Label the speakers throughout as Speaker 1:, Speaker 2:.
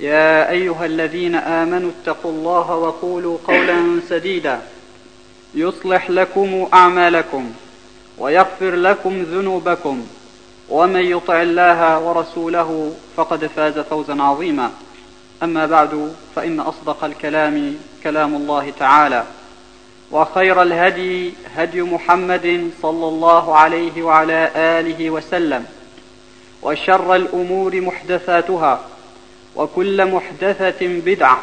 Speaker 1: يا أيها الذين آمنوا اتقوا الله وقولوا قولا سديدا. يصلح لكم أعمالكم ويغفر لكم ذنوبكم. ومن يطع الله ورسوله فقد فاز فوزا عظيما. أما بعد فإن أصدق الكلام كلام الله تعالى. وخير الهدي هدي محمد صلى الله عليه وعلى آله وسلم. وشر الأمور محدثاتها. وكل محدثة بدعة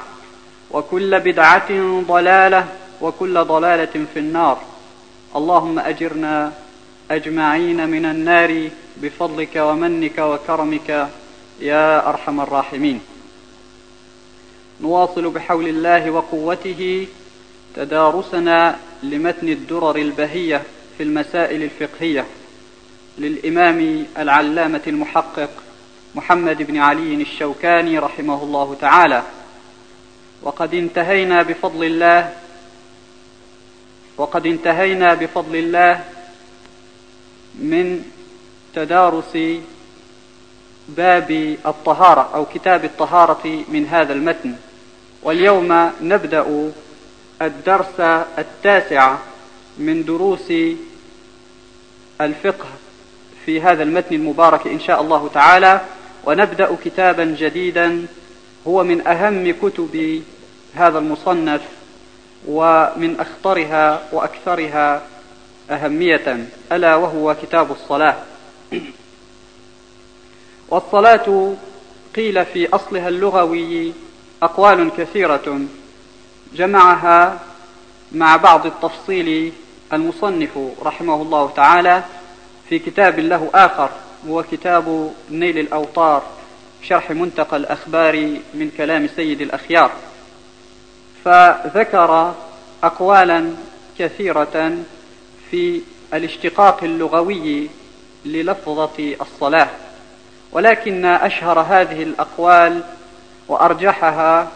Speaker 1: وكل بدعة ضلالة وكل ضلالة في النار. اللهم أجرنا أجمعين من النار بفضلك ومنك وكرمك يا أرحم الراحمين. نواصل بحول الله وقوته تدارسنا لمتن الدرر البهية في المسائل الفقهية للإمام العلامة المحقق محمد بن علي الشوكاني رحمه الله تعالى. وقد انتهينا بفضل الله وقد انتهينا بفضل الله من تدارس باب الطهارة أو كتاب الطهارة من هذا المتن. واليوم نبدأ الدرس التاسع من دروس الفقه في هذا المتن المبارك إن شاء الله تعالى. ونبدأ كتابا جديدا. هو من أهم كتب هذا المصنف ومن أخطرها وأكثرها أهمية. ألا وهو كتاب الصلاة. والصلاة قيل في أصلها اللغوي أقوال كثيرة. جمعها مع بعض التفصيل المصنف رحمه الله تعالى في كتاب له آخر. هو كتاب نيل الأوطار شرح منتقى الأخبار من كلام سيد الأخيار. فذكر أقوالا كثيرة في الاشتقاق اللغوي للفظة الصلاة. ولكن أشهر هذه الأقوال وأرجحها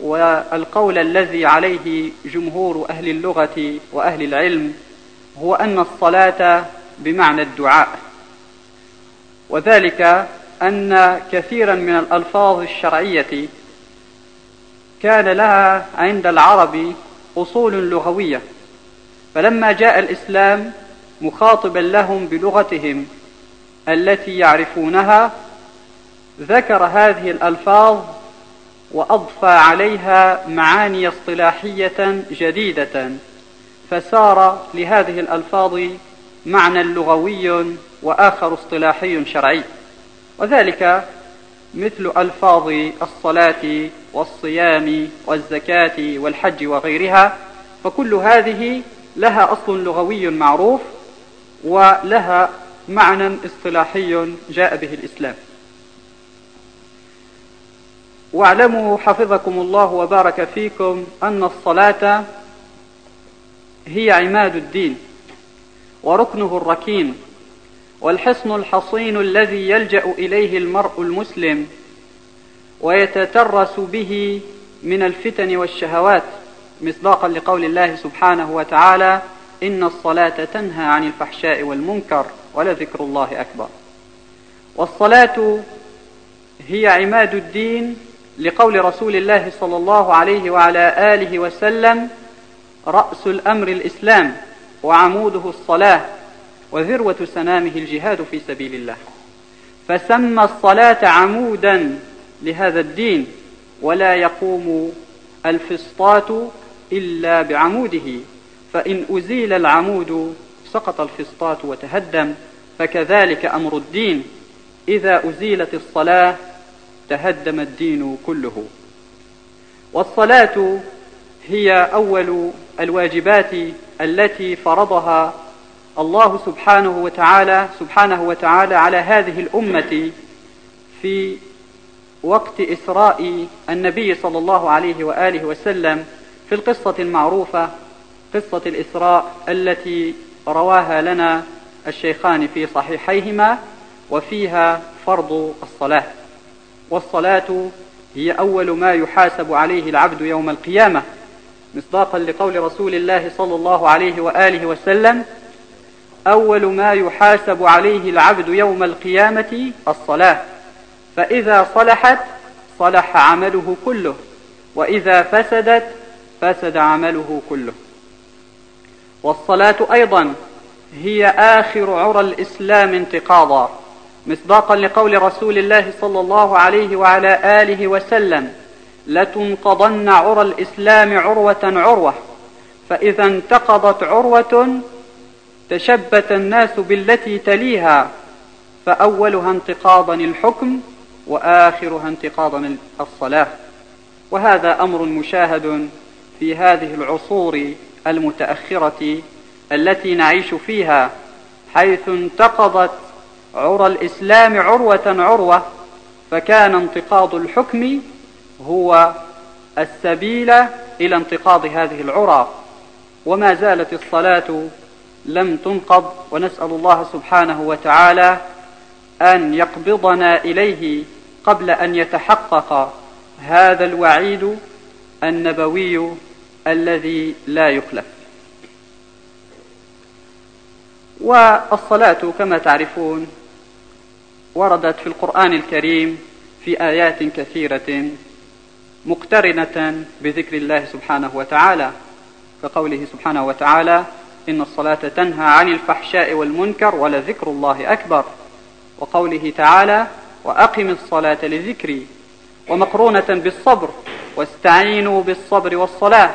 Speaker 1: والقول الذي عليه جمهور أهل اللغة وأهل العلم هو أن الصلاة بمعنى الدعاء. وذلك أن كثيرا من الألفاظ الشرعية كان لها عند العرب أصول لغوية. فلما جاء الإسلام مخاطبا لهم بلغتهم التي يعرفونها ذكر هذه الألفاظ وأضفى عليها معاني اصطلاحية جديدة فسار لهذه الألفاظ معنى لغوي وآخر اصطلاحي شرعي. وذلك مثل ألفاظ الصلاة والصيام والزكاة والحج وغيرها فكل هذه لها أصل لغوي معروف ولها معنى اصطلاحي جاء به الإسلام. واعلموا حفظكم الله وبارك فيكم أن الصلاة هي عماد الدين وركنه الركين والحصن الحصين الذي يلجأ إليه المرء المسلم ويتترس به من الفتن والشهوات مصداقا لقول الله سبحانه وتعالى إن الصلاة تنهى عن الفحشاء والمنكر ولذكر الله أكبر. والصلاة هي عماد الدين لقول رسول الله صلى الله عليه وعلى آله وسلم رأس الأمر الإسلام وعموده الصلاة. وذروة سنامه الجهاد في سبيل الله. فسمى الصلاة عمودا لهذا الدين ولا يقوم الفسطاط إلا بعموده. فإن أزيل العمود سقط الفسطاط وتهدم فكذلك أمر الدين. إذا أزيلت الصلاة تهدم الدين كله. والصلاة هي أول الواجبات التي فرضها الله سبحانه وتعالى سبحانه وتعالى على هذه الأمة في وقت إسراء النبي صلى الله عليه وآله وسلم في القصة المعروفة قصة الإسراء التي رواها لنا الشيخان في صحيحيهما وفيها فرض الصلاة. والصلاة هي أول ما يحاسب عليه العبد يوم القيامة مصداقا لقول رسول الله صلى الله عليه وآله وسلم أول ما يحاسب عليه العبد يوم القيامة الصلاة. فإذا صلحت صلح عمله كله. وإذا فسدت فسد عمله كله. والصلاة أيضا هي آخر عرى الإسلام انتقاضا. مصداقا لقول رسول الله صلى الله عليه وعلى آله وسلم لتنقضن عرى الإسلام عروة عروة. فإذا انتقضت عروة تشبت الناس بالتي تليها فأولها انتقاضا الحكم وآخرها انتقاضا الصلاة. وهذا أمر مشاهد في هذه العصور المتأخرة التي نعيش فيها حيث انتقضت عرى الإسلام عروة عروة فكان انتقاض الحكم هو السبيل إلى انتقاض هذه العرى. وما زالت الصلاة لم تنقض ونسأل الله سبحانه وتعالى أن يقبضنا إليه قبل أن يتحقق هذا الوعيد النبوي الذي لا يخلف. والصلاة كما تعرفون وردت في القرآن الكريم في آيات كثيرة مقترنة بذكر الله سبحانه وتعالى كقوله سبحانه وتعالى إن الصلاة تنهى عن الفحشاء والمنكر ولذكر الله أكبر. وقوله تعالى وأقم الصلاة لذكري ومقرونة بالصبر واستعينوا بالصبر والصلاة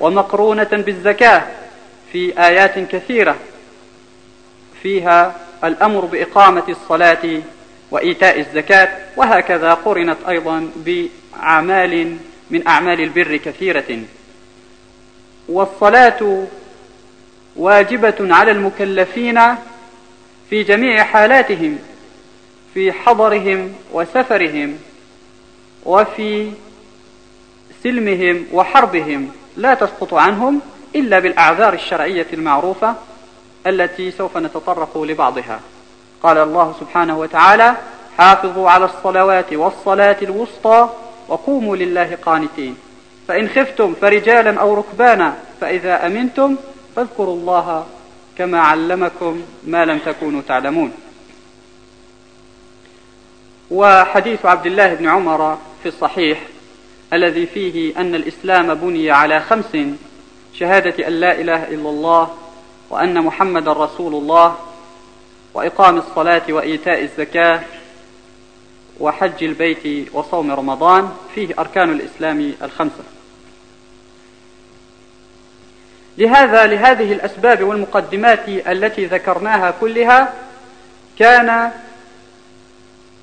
Speaker 1: ومقرونة بالزكاة في آيات كثيرة. فيها الأمر بإقامة الصلاة وإيتاء الزكاة وهكذا قرنت أيضا بأعمال من أعمال البر كثيرة. والصلاة واجبة على المكلفين في جميع حالاتهم في حضرهم وسفرهم وفي سلمهم وحربهم. لا تسقط عنهم إلا بالأعذار الشرعية المعروفة التي سوف نتطرق لبعضها. قال الله سبحانه وتعالى حافظوا على الصلوات والصلاة الوسطى وقوموا لله قانتين. فإن خفتم فرجالا أو ركبانا فإذا أمنتم فاذكروا الله كما علمكم ما لم تكونوا تعلمون. وحديث عبد الله بن عمر في الصحيح الذي فيه أن الإسلام بني على خمس شهادة أن لا إله إلا الله وأن محمد رسول الله وإقام الصلاة وإيتاء الزكاة وحج البيت وصوم رمضان فيه أركان الإسلام الخمسة. لهذا لهذه الأسباب والمقدمات التي ذكرناها كلها كان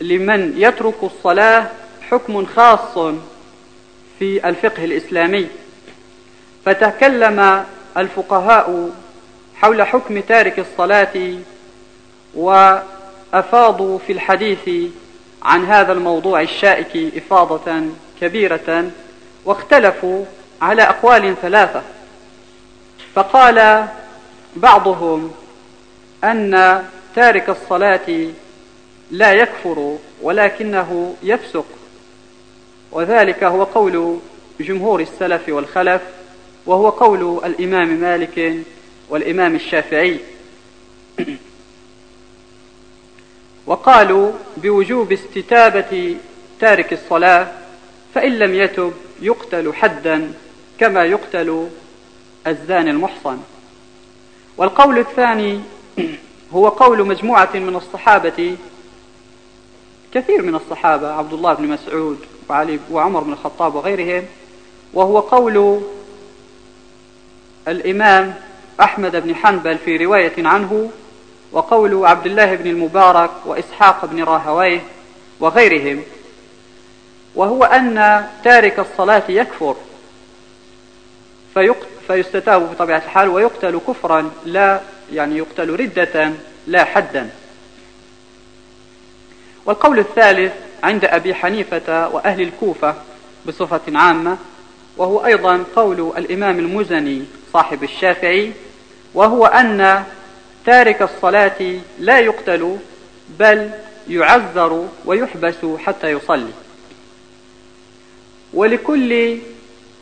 Speaker 1: لمن يترك الصلاة حكم خاص في الفقه الإسلامي. فتكلم الفقهاء حول حكم تارك الصلاة وأفاضوا في الحديث عن هذا الموضوع الشائك إفاضة كبيرة واختلفوا على أقوال ثلاثة. فقال بعضهم أن تارك الصلاة لا يكفر ولكنه يفسق. وذلك هو قول جمهور السلف والخلف وهو قول الإمام مالك والإمام الشافعي. وقالوا بوجوب استتابة تارك الصلاة فإن لم يتب يقتل حدا كما يقتل الزاني المحصن. والقول الثاني هو قول مجموعة من الصحابة كثير من الصحابة عبد الله بن مسعود وعلي وعمر بن الخطاب وغيرهم وهو قول الإمام أحمد بن حنبل في رواية عنه وقول عبد الله بن المبارك وإسحاق بن راهويه وغيرهم. وهو أن تارك الصلاة يكفر فيستتاب بطبيعة الحال ويقتل كفرا لا يعني يقتل ردة لا حدا. والقول الثالث عند أبي حنيفة وأهل الكوفة بصفة عامة وهو أيضا قول الإمام المزني صاحب الشافعي وهو أن تارك الصلاة لا يقتل بل يعذر ويحبس حتى يصلي. ولكل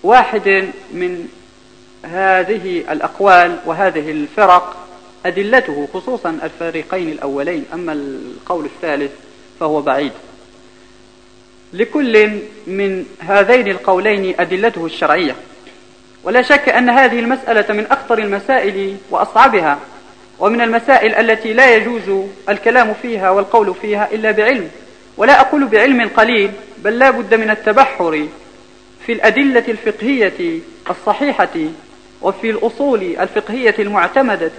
Speaker 1: واحد من هذه الأقوال وهذه الفرق أدلته خصوصا الفريقين الأولين أما القول الثالث فهو بعيد. لكل من هذين القولين أدلته الشرعية. ولا شك أن هذه المسألة من أخطر المسائل وأصعبها ومن المسائل التي لا يجوز الكلام فيها والقول فيها إلا بعلم. ولا أقول بعلم قليل بل لا بد من التبحر في الأدلة الفقهية الصحيحة وفي الأصول الفقهية المعتمدة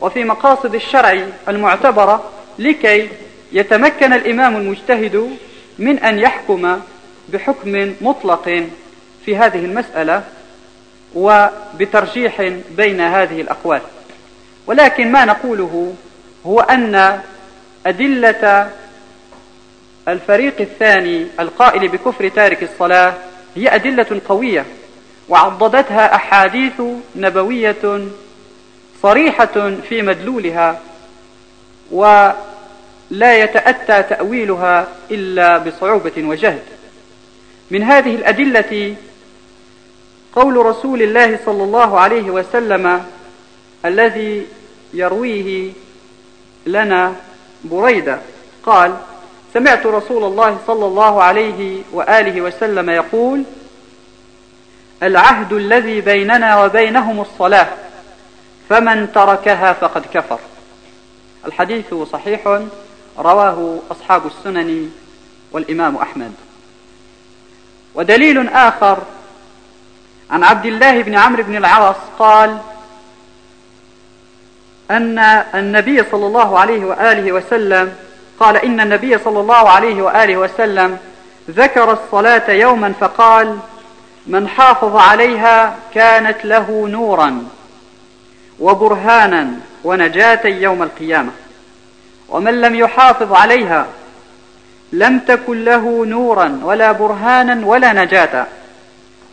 Speaker 1: وفي مقاصد الشرع المعتبرة لكي يتمكن الإمام المجتهد من أن يحكم بحكم مطلق في هذه المسألة وبترجيح بين هذه الأقوال. ولكن ما نقوله هو أن أدلة الفريق الثاني القائل بكفر تارك الصلاة هي أدلة قوية. وعضدتها أحاديث نبوية صريحة في مدلولها ولا يتأتى تأويلها إلا بصعوبة وجهد. من هذه الأدلة قول رسول الله صلى الله عليه وسلم الذي يرويه لنا بريدة قال سمعت رسول الله صلى الله عليه وآله وسلم يقول العهد الذي بيننا وبينهم الصلاة فمن تركها فقد كفر. الحديث صحيح رواه أصحاب السنن والإمام أحمد. ودليل آخر عن عبد الله بن عمرو بن العاص قال أن النبي صلى الله عليه وآله وسلم قال إن النبي صلى الله عليه وآله وسلم ذكر الصلاة يوما فقال من حافظ عليها كانت له نورا وبرهانا ونجاة يوم القيامة. ومن لم يحافظ عليها لم تكن له نورا ولا برهانا ولا نجاة.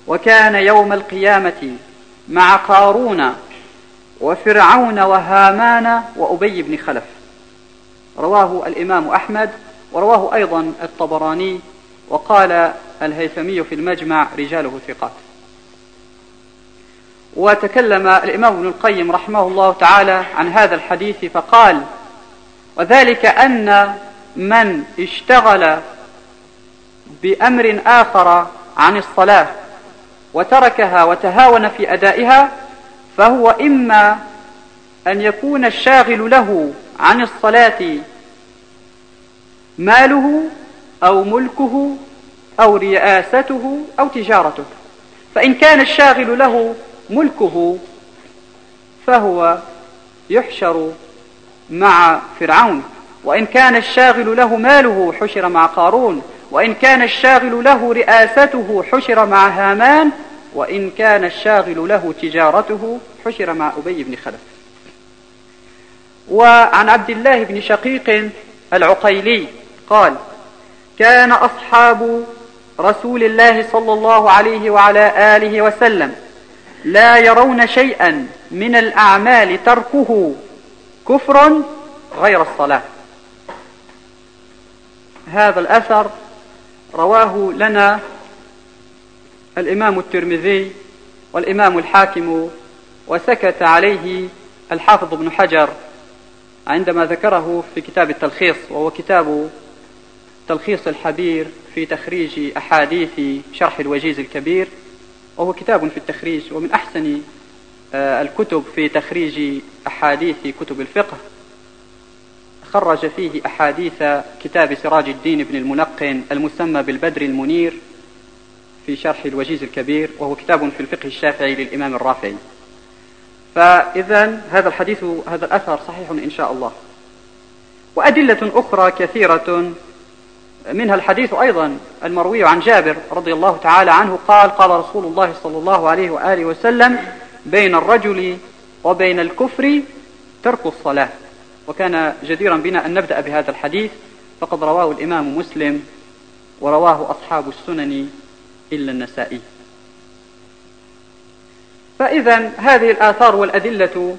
Speaker 1: وكان يوم القيامة مع قارون وفرعون وهامان وأبي بن خلف. رواه الإمام أحمد ورواه أيضا الطبراني وقال الهيثمي في المجمع رجاله ثقات. وتكلم الإمام ابن القيم رحمه الله تعالى عن هذا الحديث فقال وذلك أن من اشتغل بأمر آخر عن الصلاة وتركها وتهاون في أدائها فهو إما أن يكون الشاغل له عن الصلاة ماله أو ملكه أو رئاسته أو تجارته. فإن كان الشاغل له ملكه فهو يحشر مع فرعون. وإن كان الشاغل له ماله حشر مع قارون. وإن كان الشاغل له رئاسته حشر مع هامان. وإن كان الشاغل له تجارته حشر مع أبي بن خلف. وعن عبد الله بن شقيق العقيلي قال كان أصحاب رسول الله صلى الله عليه وعلى آله وسلم لا يرون شيئا من الأعمال تركه كفر غير الصلاة. هذا الأثر رواه لنا الإمام الترمذي والإمام الحاكم وسكت عليه الحافظ ابن حجر عندما ذكره في كتاب التلخيص وهو كتاب تلخيص الحبير في تخريج أحاديث شرح الوجيز الكبير وهو كتاب في التخريج ومن أحسن آه، الكتب في تخريج أحاديث كتب الفقه. خرج فيه أحاديث كتاب سراج الدين بن الملقن المسمى بالبدر المنير في شرح الوجيز الكبير وهو كتاب في الفقه الشافعي للإمام الرافعي. فإذا هذا الحديث هذا الأثر صحيح إن شاء الله. وأدلة أخرى كثيرة منها الحديث أيضا المروي عن جابر رضي الله تعالى عنه قال قال رسول الله صلى الله عليه وآله وسلم بين الرجل وبين الكفر ترك الصلاة. وكان جديرا بنا أن نبدأ بهذا الحديث فقد رواه الإمام مسلم ورواه أصحاب السنن إلا النسائي. فإذا هذه الآثار والأدلة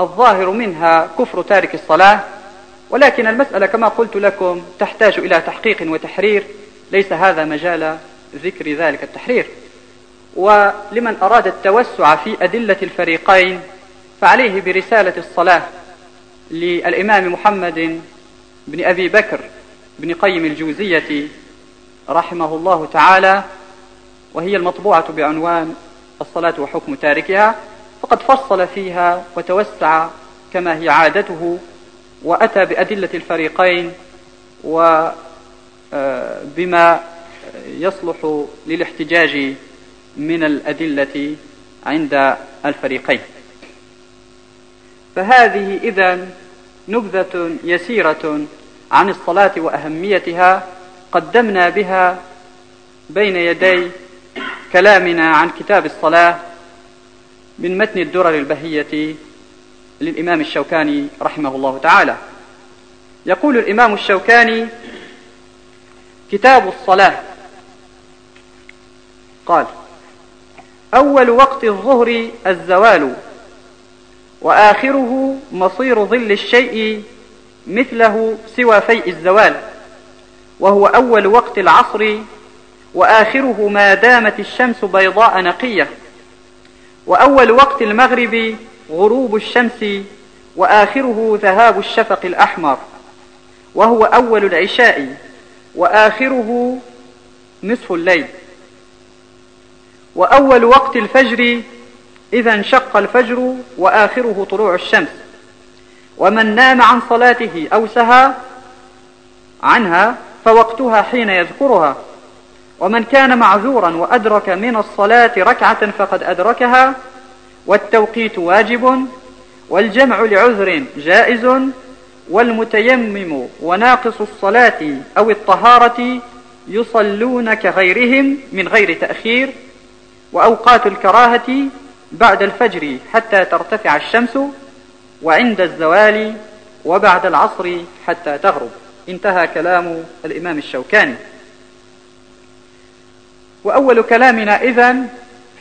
Speaker 1: الظاهر منها كفر تارك الصلاة ولكن المسألة كما قلت لكم تحتاج إلى تحقيق وتحرير. ليس هذا مجال ذكر ذلك التحرير. ولمن أراد التوسع في أدلة الفريقين فعليه برسالة الصلاة للإمام محمد بن أبي بكر بن قيم الجوزية رحمه الله تعالى وهي المطبوعة بعنوان الصلاة وحكم تاركها. فقد فصل فيها وتوسع كما هي عادته وأتى بأدلة الفريقين وبما آه، يصلح للاحتجاج من الأدلة عند الفريقين. فهذه إذا نبذة يسيرة عن الصلاة وأهميتها قدمنا بها بين يدي كلامنا عن كتاب الصلاة من متن الدرر البهية للإمام الشوكاني رحمه الله تعالى. يقول الإمام الشوكاني كتاب الصلاة. قال أول وقت الظهر الزوال وآخره مصير ظل الشيء مثله سوى فيء الزوال وهو أول وقت العصر وآخره ما دامت الشمس بيضاء نقية وأول وقت المغرب غروب الشمس وآخره ذهاب الشفق الأحمر وهو أول العشاء وآخره نصف الليل. وأول وقت الفجر إذا انشق الفجر وآخره طلوع الشمس. ومن نام عن صلاته أو سهى عنها فوقتها حين يذكرها. ومن كان معذورا وأدرك من الصلاة ركعة فقد أدركها والتوقيت واجب والجمع لعذر جائز والمتيمم وناقص الصلاة أو الطهارة يصلون كغيرهم من غير تأخير وأوقات الكراهة بعد الفجر حتى ترتفع الشمس وعند الزوال وبعد العصر حتى تغرب. انتهى كلام الإمام الشوكاني. وأول كلامنا إذن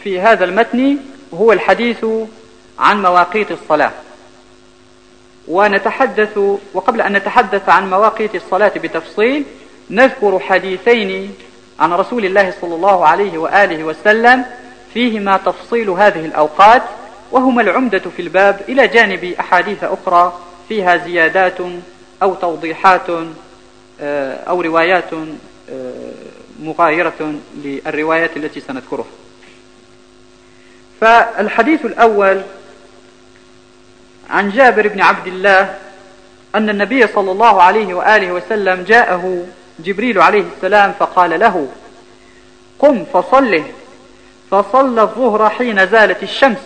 Speaker 1: في هذا المتن هو الحديث عن مواقيت الصلاة. ونتحدث وقبل أن نتحدث عن مواقيت الصلاة بتفصيل نذكر حديثين عن رسول الله صلى الله عليه وآله وسلم فيهما تفصيل هذه الأوقات وهما العمدة في الباب إلى جانب أحاديث أخرى فيها زيادات أو توضيحات آه، أو روايات آه، مغايرة للروايات التي سنذكرها. فالحديث الأول عن جابر بن عبد الله أن النبي صلى الله عليه وآله وسلم جاءه جبريل عليه السلام فقال له قم فصله. فصلى الظهر حين زالت الشمس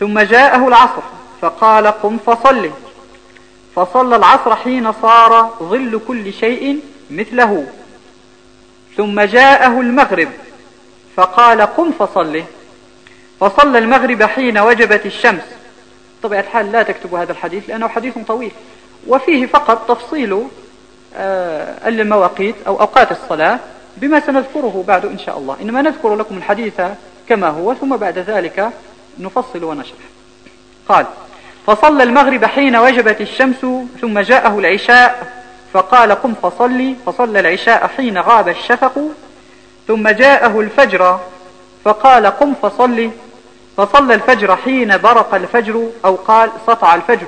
Speaker 1: ثم جاءه العصر فقال قم فصله. فصلى العصر حين صار ظل كل شيء مثله ثم جاءه المغرب فقال قم فصله. فصلى المغرب حين وجبت الشمس. طبيعة الحال لا تكتب هذا الحديث لأنه حديث طويل. وفيه فقط تفصيل آه، المواقيت أو أوقات الصلاة بما سنذكره بعد إن شاء الله. إنما نذكر لكم الحديث كما هو ثم بعد ذلك نفصل ونشرح. قال فصلى المغرب حين وجبت الشمس ثم جاءه العشاء فقال قم فصلي. فصلى العشاء حين غاب الشفق ثم جاءه الفجر فقال قم فصلي. فصلى الفجر حين برق الفجر أو قال سطع الفجر.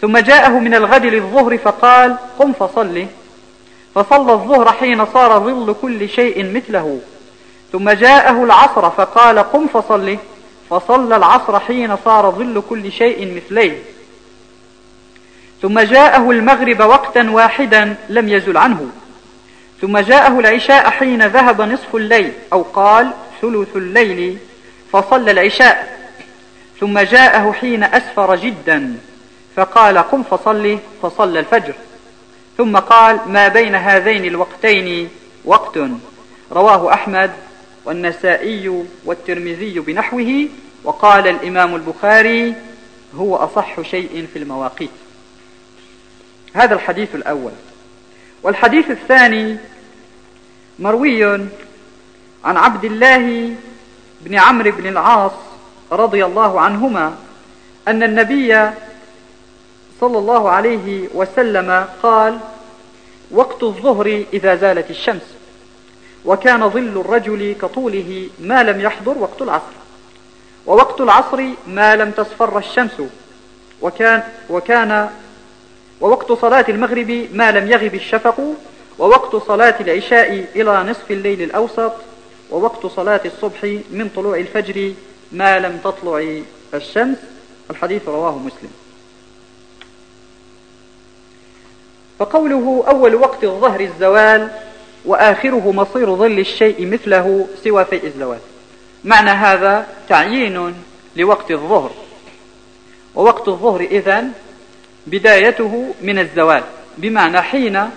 Speaker 1: ثم جاءه من الغد للظهر فقال قم فصلي. فصلى الظهر حين صار ظل كل شيء مثله. ثم جاءه العصر فقال قم فصلي. فصلى العصر حين صار ظل كل شيء مثليه. ثم جاءه المغرب وقتا واحدا لم يزل عنه. ثم جاءه العشاء حين ذهب نصف الليل أو قال ثلث الليل. فصلى العشاء ثم جاءه حين أسفر جدا فقال قم فصلي. فصلى الفجر. ثم قال ما بين هذين الوقتين وقت؟ رواه أحمد والنسائي والترمذي بنحوه وقال الإمام البخاري هو أصح شيء في المواقيت. هذا الحديث الأول. والحديث الثاني مروي عن عبد الله بن عمرو بن العاص رضي الله عنهما أن النبي صلى الله عليه وسلم قال وقت الظهر إذا زالت الشمس وكان ظل الرجل كطوله ما لم يحضر وقت العصر ووقت العصر ما لم تصفر الشمس وكان, وكان ووقت صلاة المغرب ما لم يغب الشفق ووقت صلاة العشاء إلى نصف الليل الأوسط ووقت صلاة الصبح من طلوع الفجر ما لم تطلع الشمس. الحديث رواه مسلم. فقوله أول وقت الظهر الزوال وآخره مصير ظل الشيء مثله سوى فيء الزوال. معنى هذا تعيين لوقت الظهر. ووقت الظهر إذن بدايته من الزوال. بمعنى حين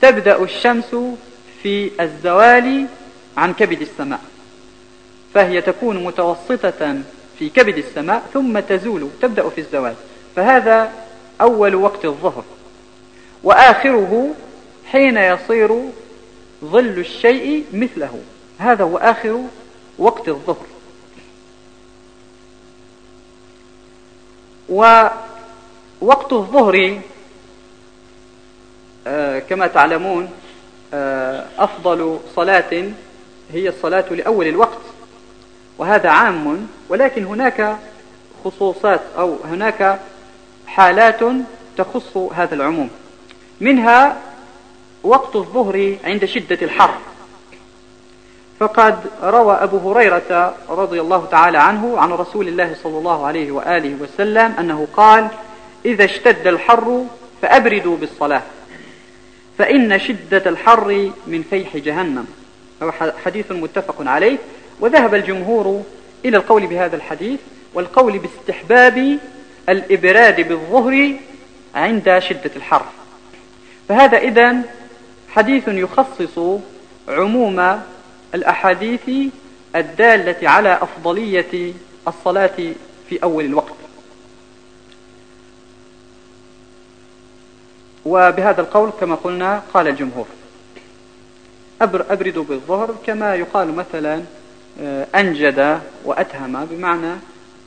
Speaker 1: تبدأ الشمس في الزوال عن كبد السماء فهي تكون متوسطة في كبد السماء ثم تزول تبدأ في الزوال فهذا أول وقت الظهر. وآخره حين يصير ظل الشيء مثله هذا هو آخر وقت الظهر. ووقت الظهر آه، كما تعلمون آه، أفضل صلاة هي الصلاة لأول الوقت وهذا عام ولكن هناك خصوصات أو هناك حالات تخص هذا العموم. منها وقت الظهر عند شدة الحر. فقد روى أبو هريرة رضي الله تعالى عنه عن رسول الله صلى الله عليه وآله وسلم أنه قال إذا اشتد الحر فأبردوا بالصلاة فإن شدة الحر من فيح جهنم. هو حديث متفق عليه. وذهب الجمهور إلى القول بهذا الحديث والقول باستحباب الإبراد بالظهر عند شدة الحر. فهذا إذن حديث يخصص عموم الأحاديث الدالة على أفضلية الصلاة في أول الوقت. وبهذا القول كما قلنا قال الجمهور. أبردوا بالظهر كما يقال مثلا آه، أنجد وأتهم بمعنى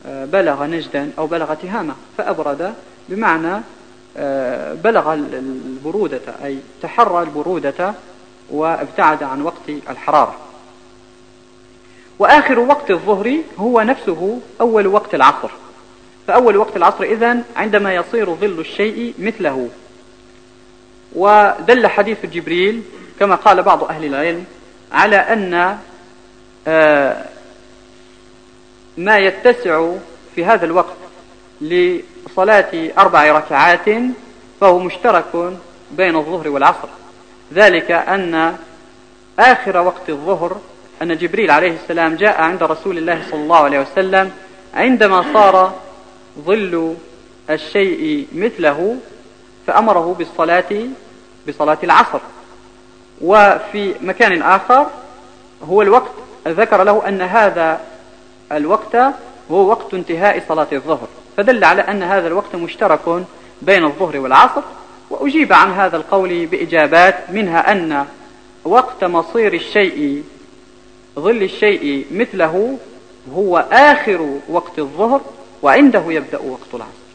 Speaker 1: آه، بلغ نجدا أو بلغ تهامة فأبرد بمعنى آه، بلغ البرودة أي تحرى البرودة وابتعد عن وقت الحرارة. وآخر وقت الظهر هو نفسه أول وقت العصر. فأول وقت العصر إذن عندما يصير ظل الشيء مثله. ودل حديث جبريل كما قال بعض أهل العلم على أن آه، ما يتسع في هذا الوقت لصلاة أربع ركعات فهو مشترك بين الظهر والعصر. ذلك أن آخر وقت الظهر أن جبريل عليه السلام جاء عند رسول الله صلى الله عليه وسلم عندما صار ظل الشيء مثله فأمره بالصلاة بصلاة العصر. وفي مكان آخر هو الوقت ذكر له أن هذا الوقت هو وقت انتهاء صلاة الظهر فدل على أن هذا الوقت مشترك بين الظهر والعصر وأجيب عن هذا القول بإجابات منها أن وقت مصير الشيء ظل الشيء مثله هو آخر وقت الظهر وعنده يبدأ وقت العصر.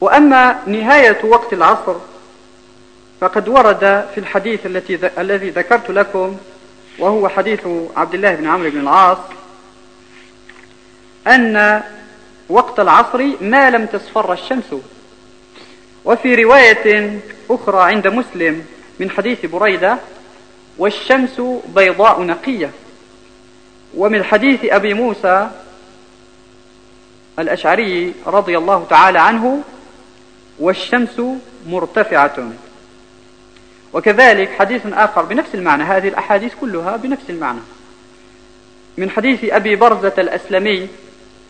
Speaker 1: وأما نهاية وقت العصر فقد ورد في الحديث التي الذي ذكرت لكم وهو حديث عبد الله بن عمرو بن العاص أن وقت العصر ما لم تصفر الشمس. وفي رواية أخرى عند مسلم من حديث بريدة والشمس بيضاء نقية. ومن حديث أبي موسى الأشعري رضي الله تعالى عنه والشمس مرتفعة. وكذلك حديث آخر بنفس المعنى. هذه الأحاديث كلها بنفس المعنى. من حديث أبي برزة الأسلمي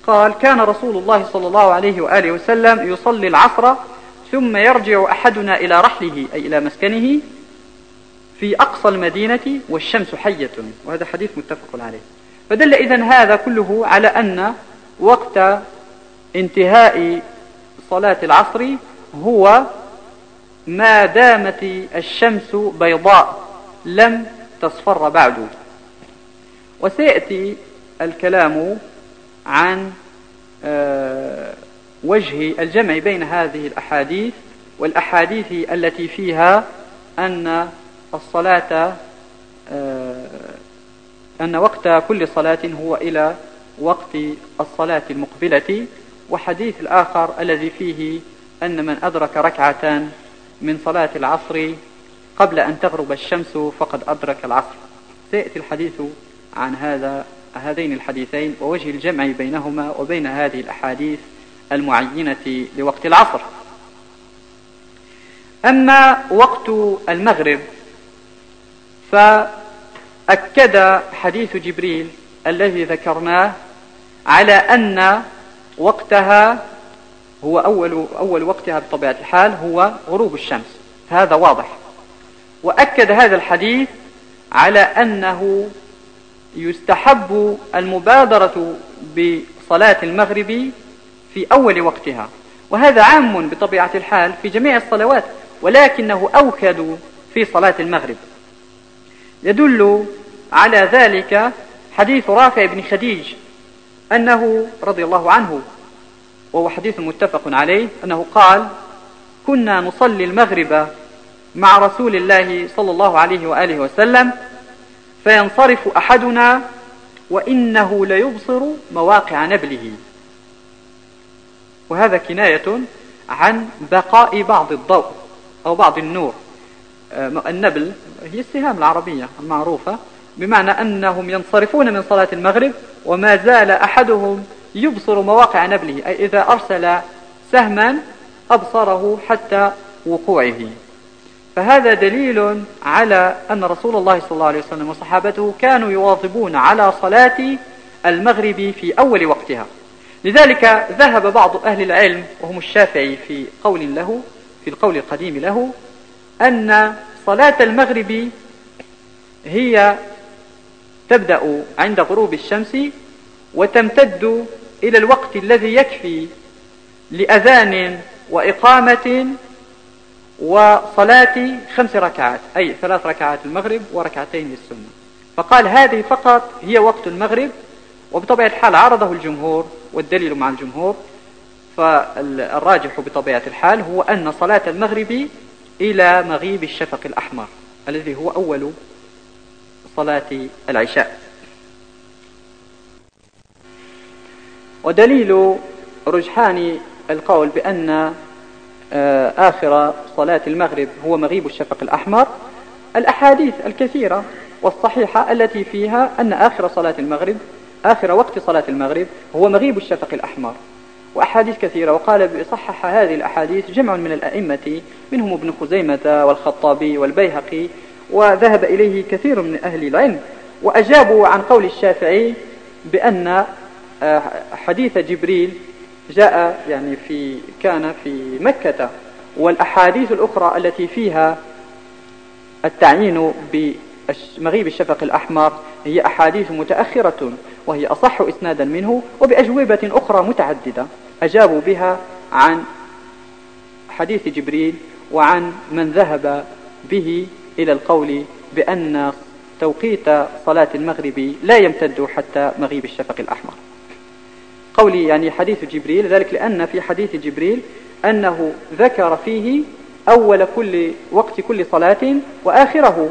Speaker 1: قال كان رسول الله صلى الله عليه وآله وسلم يصلي العصر ثم يرجع أحدنا إلى رحله أي إلى مسكنه في أقصى المدينة والشمس حية. وهذا حديث متفق عليه. فدل إذن هذا كله على أن وقت انتهاء صلاة العصر هو ما دامت الشمس بيضاء لم تصفر بعد. وسيأتي الكلام عن آه، وجه الجمع بين هذه الأحاديث والأحاديث التي فيها أن الصلاة آه، أن وقت كل صلاة هو إلى وقت الصلاة المقبلة. وحديث الآخر الذي فيه أن من أدرك ركعة من صلاة العصر قبل أن تغرب الشمس فقد أدرك العصر. سيأتي الحديث عن هذا هذين الحديثين ووجه الجمع بينهما وبين هذه الأحاديث المعينة لوقت العصر. أما وقت المغرب فأكد حديث جبريل الذي ذكرناه على أن وقتها هو أول, أول وقتها بطبيعة الحال هو غروب الشمس. هذا واضح. وأكد هذا الحديث على أنه يستحب المبادرة بصلاة المغرب في أول وقتها. وهذا عام بطبيعة الحال في جميع الصلوات ولكنه أوكد في صلاة المغرب. يدل على ذلك حديث رافع بن خديج أنه رضي الله عنه وهو حديث متفق عليه أنه قال كنا نصلي المغرب مع رسول الله صلى الله عليه وآله وسلم فينصرف أحدنا وإنه ليبصر مواقع نبله. وهذا كناية عن بقاء بعض الضوء أو بعض النور. آه، النبل هي السهام العربية المعروفة بمعنى أنهم ينصرفون من صلاة المغرب وما زال أحدهم يبصر مواقع نبله أي إذا أرسل سهما أبصره حتى وقوعه. فهذا دليل على أن رسول الله صلى الله عليه وسلم وصحابته كانوا يواظبون على صلاة المغرب في أول وقتها. لذلك ذهب بعض أهل العلم وهم الشافعي في قول له في القول القديم له أن صلاة المغرب هي تبدأ عند غروب الشمس وتمتد إلى الوقت الذي يكفي لأذان وإقامة وصلاة خمس ركعات أي ثلاث ركعات المغرب وركعتين للسنة. فقال هذه فقط هي وقت المغرب وبطبيعة الحال عرضه الجمهور والدليل مع الجمهور. فالراجح بطبيعة الحال هو أن صلاة المغرب إلى مغيب الشفق الأحمر الذي هو أول صلاة العشاء. ودليل رجحان القول بأن آه، آخر صلاة المغرب هو مغيب الشفق الأحمر. الأحاديث الكثيرة والصحيحة التي فيها أن آخر صلاة المغرب آخر وقت صلاة المغرب هو مغيب الشفق الأحمر. وأحاديث كثيرة وقال صحح هذه الأحاديث جمع من الأئمة منهم ابن خزيمة والخطابي والبيهقي وذهب إليه كثير من أهل العلم وأجابوا عن قول الشافعي بأن حديث جبريل جاء يعني في كان في مكة والأحاديث الأخرى التي فيها التعيين بمغيب الشفق الأحمر هي أحاديث متأخرة وهي أصح إسنادا منه وبأجوبة أخرى متعددة. أجابوا بها عن حديث جبريل وعن من ذهب به إلى القول بأن توقيت صلاة المغرب لا يمتد حتى مغيب الشفق الأحمر. قولي يعني حديث جبريل ذلك لأن في حديث جبريل أنه ذكر فيه أول كل وقت كل صلاة وآخره.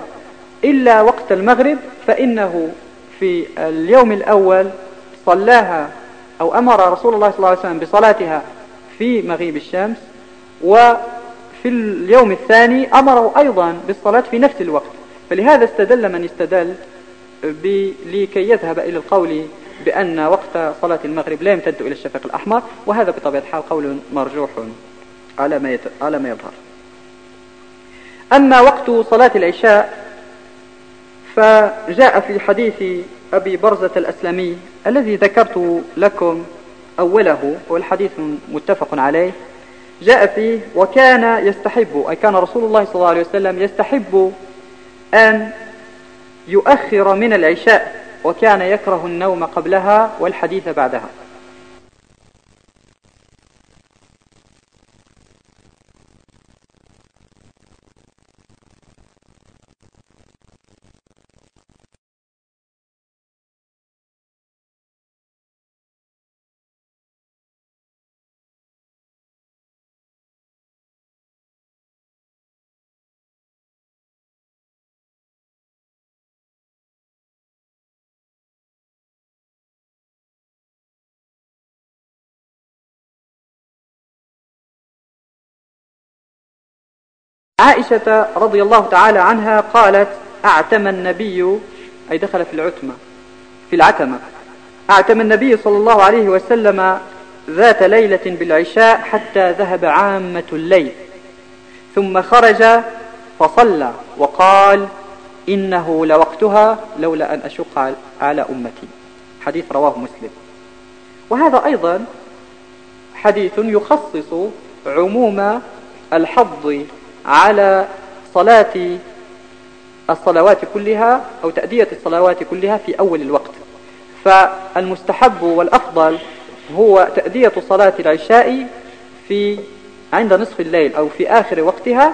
Speaker 1: إلا وقت المغرب فإنه في اليوم الأول صلاها أو أمر رسول الله صلى الله عليه وسلم بصلاتها في مغيب الشمس وفي اليوم الثاني أمره أيضا بالصلاة في نفس الوقت. فلهذا استدل من استدل لكي يذهب إلى القول بأن وقت صلاة المغرب لا يمتد إلى الشفق الأحمر وهذا بطبيعة الحال قول مرجوح على ما على ما يظهر. أما وقت صلاة العشاء فجاء في حديث أبي برزة الأسلمي الذي ذكرت لكم أوله والحديث متفق عليه. جاء فيه وكان يستحب أي كان رسول الله صلى الله عليه وسلم يستحب أن يؤخر من العشاء. وكان يكره النوم قبلها والحديث بعدها. عائشة رضي الله تعالى عنها قالت أعتم النبي أي دخل في العتمة في العتمة. أعتم النبي صلى الله عليه وسلم ذات ليلة بالعشاء حتى ذهب عامة الليل. ثم خرج فصلى وقال إنه لوقتها لولا أن أشق على أمتي. حديث رواه مسلم. وهذا أيضا حديث يخصص عموم الحظ على صلاة الصلوات كلها أو تأدية الصلوات كلها في أول الوقت. فالمستحب والأفضل هو تأدية صلاة العشاء في عند نصف الليل أو في آخر وقتها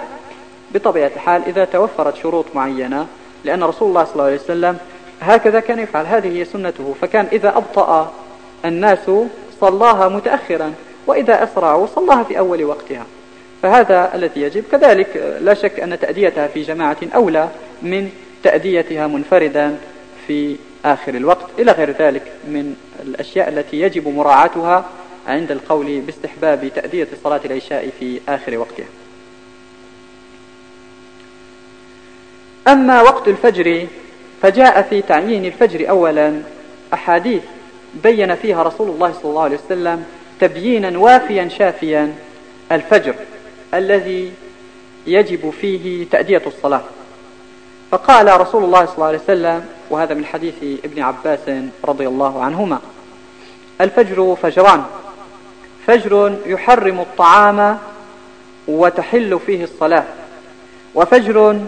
Speaker 1: بطبيعة الحال إذا توفرت شروط معينة لأن رسول الله صلى الله عليه وسلم هكذا كان يفعل. هذه هي سنته. فكان إذا أبطأ الناس صلاها متأخرا وإذا أسرعوا صلاها في أول وقتها. فهذا الذي يجب. كذلك لا شك أن تأديتها في جماعة أولى من تأديتها منفردا في آخر الوقت. إلى غير ذلك من الأشياء التي يجب مراعاتها عند القول باستحباب تأدية صلاة العشاء في آخر وقتها أما وقت الفجر فجاء في تعيين الفجر أولا أحاديث بين فيها رسول الله صلى الله عليه وسلم تبيينا وافيا شافيا الفجر. الذي يجب فيه تأدية الصلاة. فقال رسول الله صلى الله عليه وسلم وهذا من حديث ابن عباس رضي الله عنهما الفجر فجران. فجر يحرم الطعام وتحل فيه الصلاة وفجر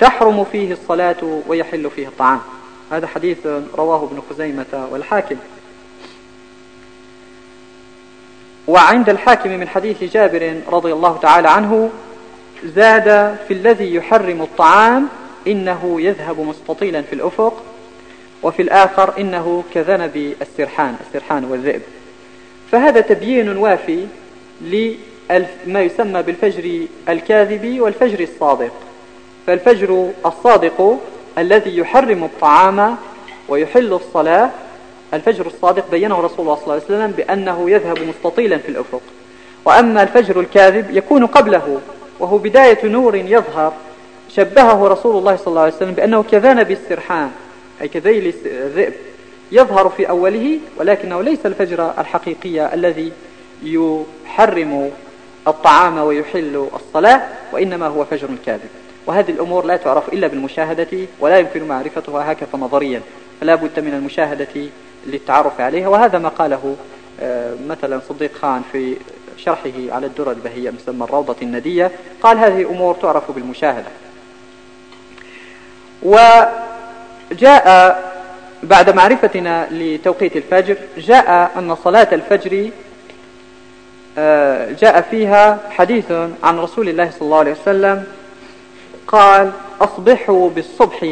Speaker 1: تحرم فيه الصلاة ويحل فيه الطعام. هذا حديث رواه ابن خزيمة والحاكم. وعند الحاكم من حديث جابر رضي الله تعالى عنه زاد في الذي يحرم الطعام إنه يذهب مستطيلا في الأفق وفي الآخر إنه كذنب السرحان السرحان والذئب. فهذا تبيين وافي لما يسمى بالفجر الكاذب والفجر الصادق. فالفجر الصادق الذي يحرم الطعام ويحل الصلاة الفجر الصادق بينه رسول الله صلى الله عليه وسلم بأنه يذهب مستطيلا في الأفق. وأما الفجر الكاذب يكون قبله وهو بداية نور يظهر شبهه رسول الله صلى الله عليه وسلم بأنه كذنب السرحان أي كذيل الذئب. يظهر في أوله ولكنه ليس الفجر الحقيقي الذي يحرم الطعام ويحل الصلاة وإنما هو فجر كاذب. وهذه الأمور لا تعرف إلا بالمشاهدة ولا يمكن معرفتها هكذا نظريا. فلا بد من المشاهدة للتعرف عليها وهذا ما قاله آه، مثلا صديق خان في شرحه على الدرة البهية مسمى الروضة الندية قال هذه أمور تعرف بالمشاهدة. وجاء بعد معرفتنا لتوقيت الفجر جاء أن صلاة الفجر آه، جاء فيها حديث عن رسول الله صلى الله عليه وسلم قال أصبحوا بالصبح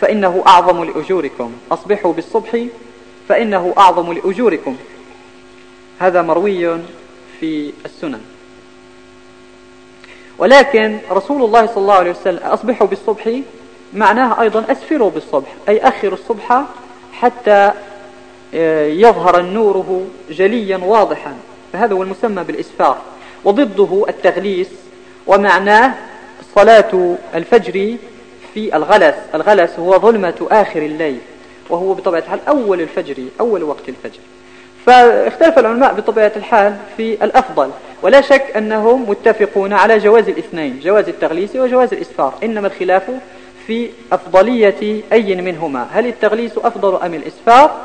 Speaker 1: فإنه أعظم لأجوركم. أصبحوا بالصبح فإنه أعظم لأجوركم. هذا مروي في السنن. ولكن رسول الله صلى الله عليه وسلم أصبحوا بالصبح معناها أيضا أسفروا بالصبح أي أخروا الصبح حتى آه، يظهر نوره جليا واضحا. فهذا هو المسمى بالإسفار. وضده التغليس ومعناه صلاة الفجر في الغلس. الغلس هو ظلمة آخر الليل. وهو بطبيعة الحال أول الفجر أول وقت الفجر. فاختلف العلماء بطبيعة الحال في الأفضل ولا شك أنهم متفقون على جواز الاثنين جواز التغليس وجواز الإسفار. إنما الخلاف في أفضلية أي منهما. هل التغليس أفضل أم الإسفار؟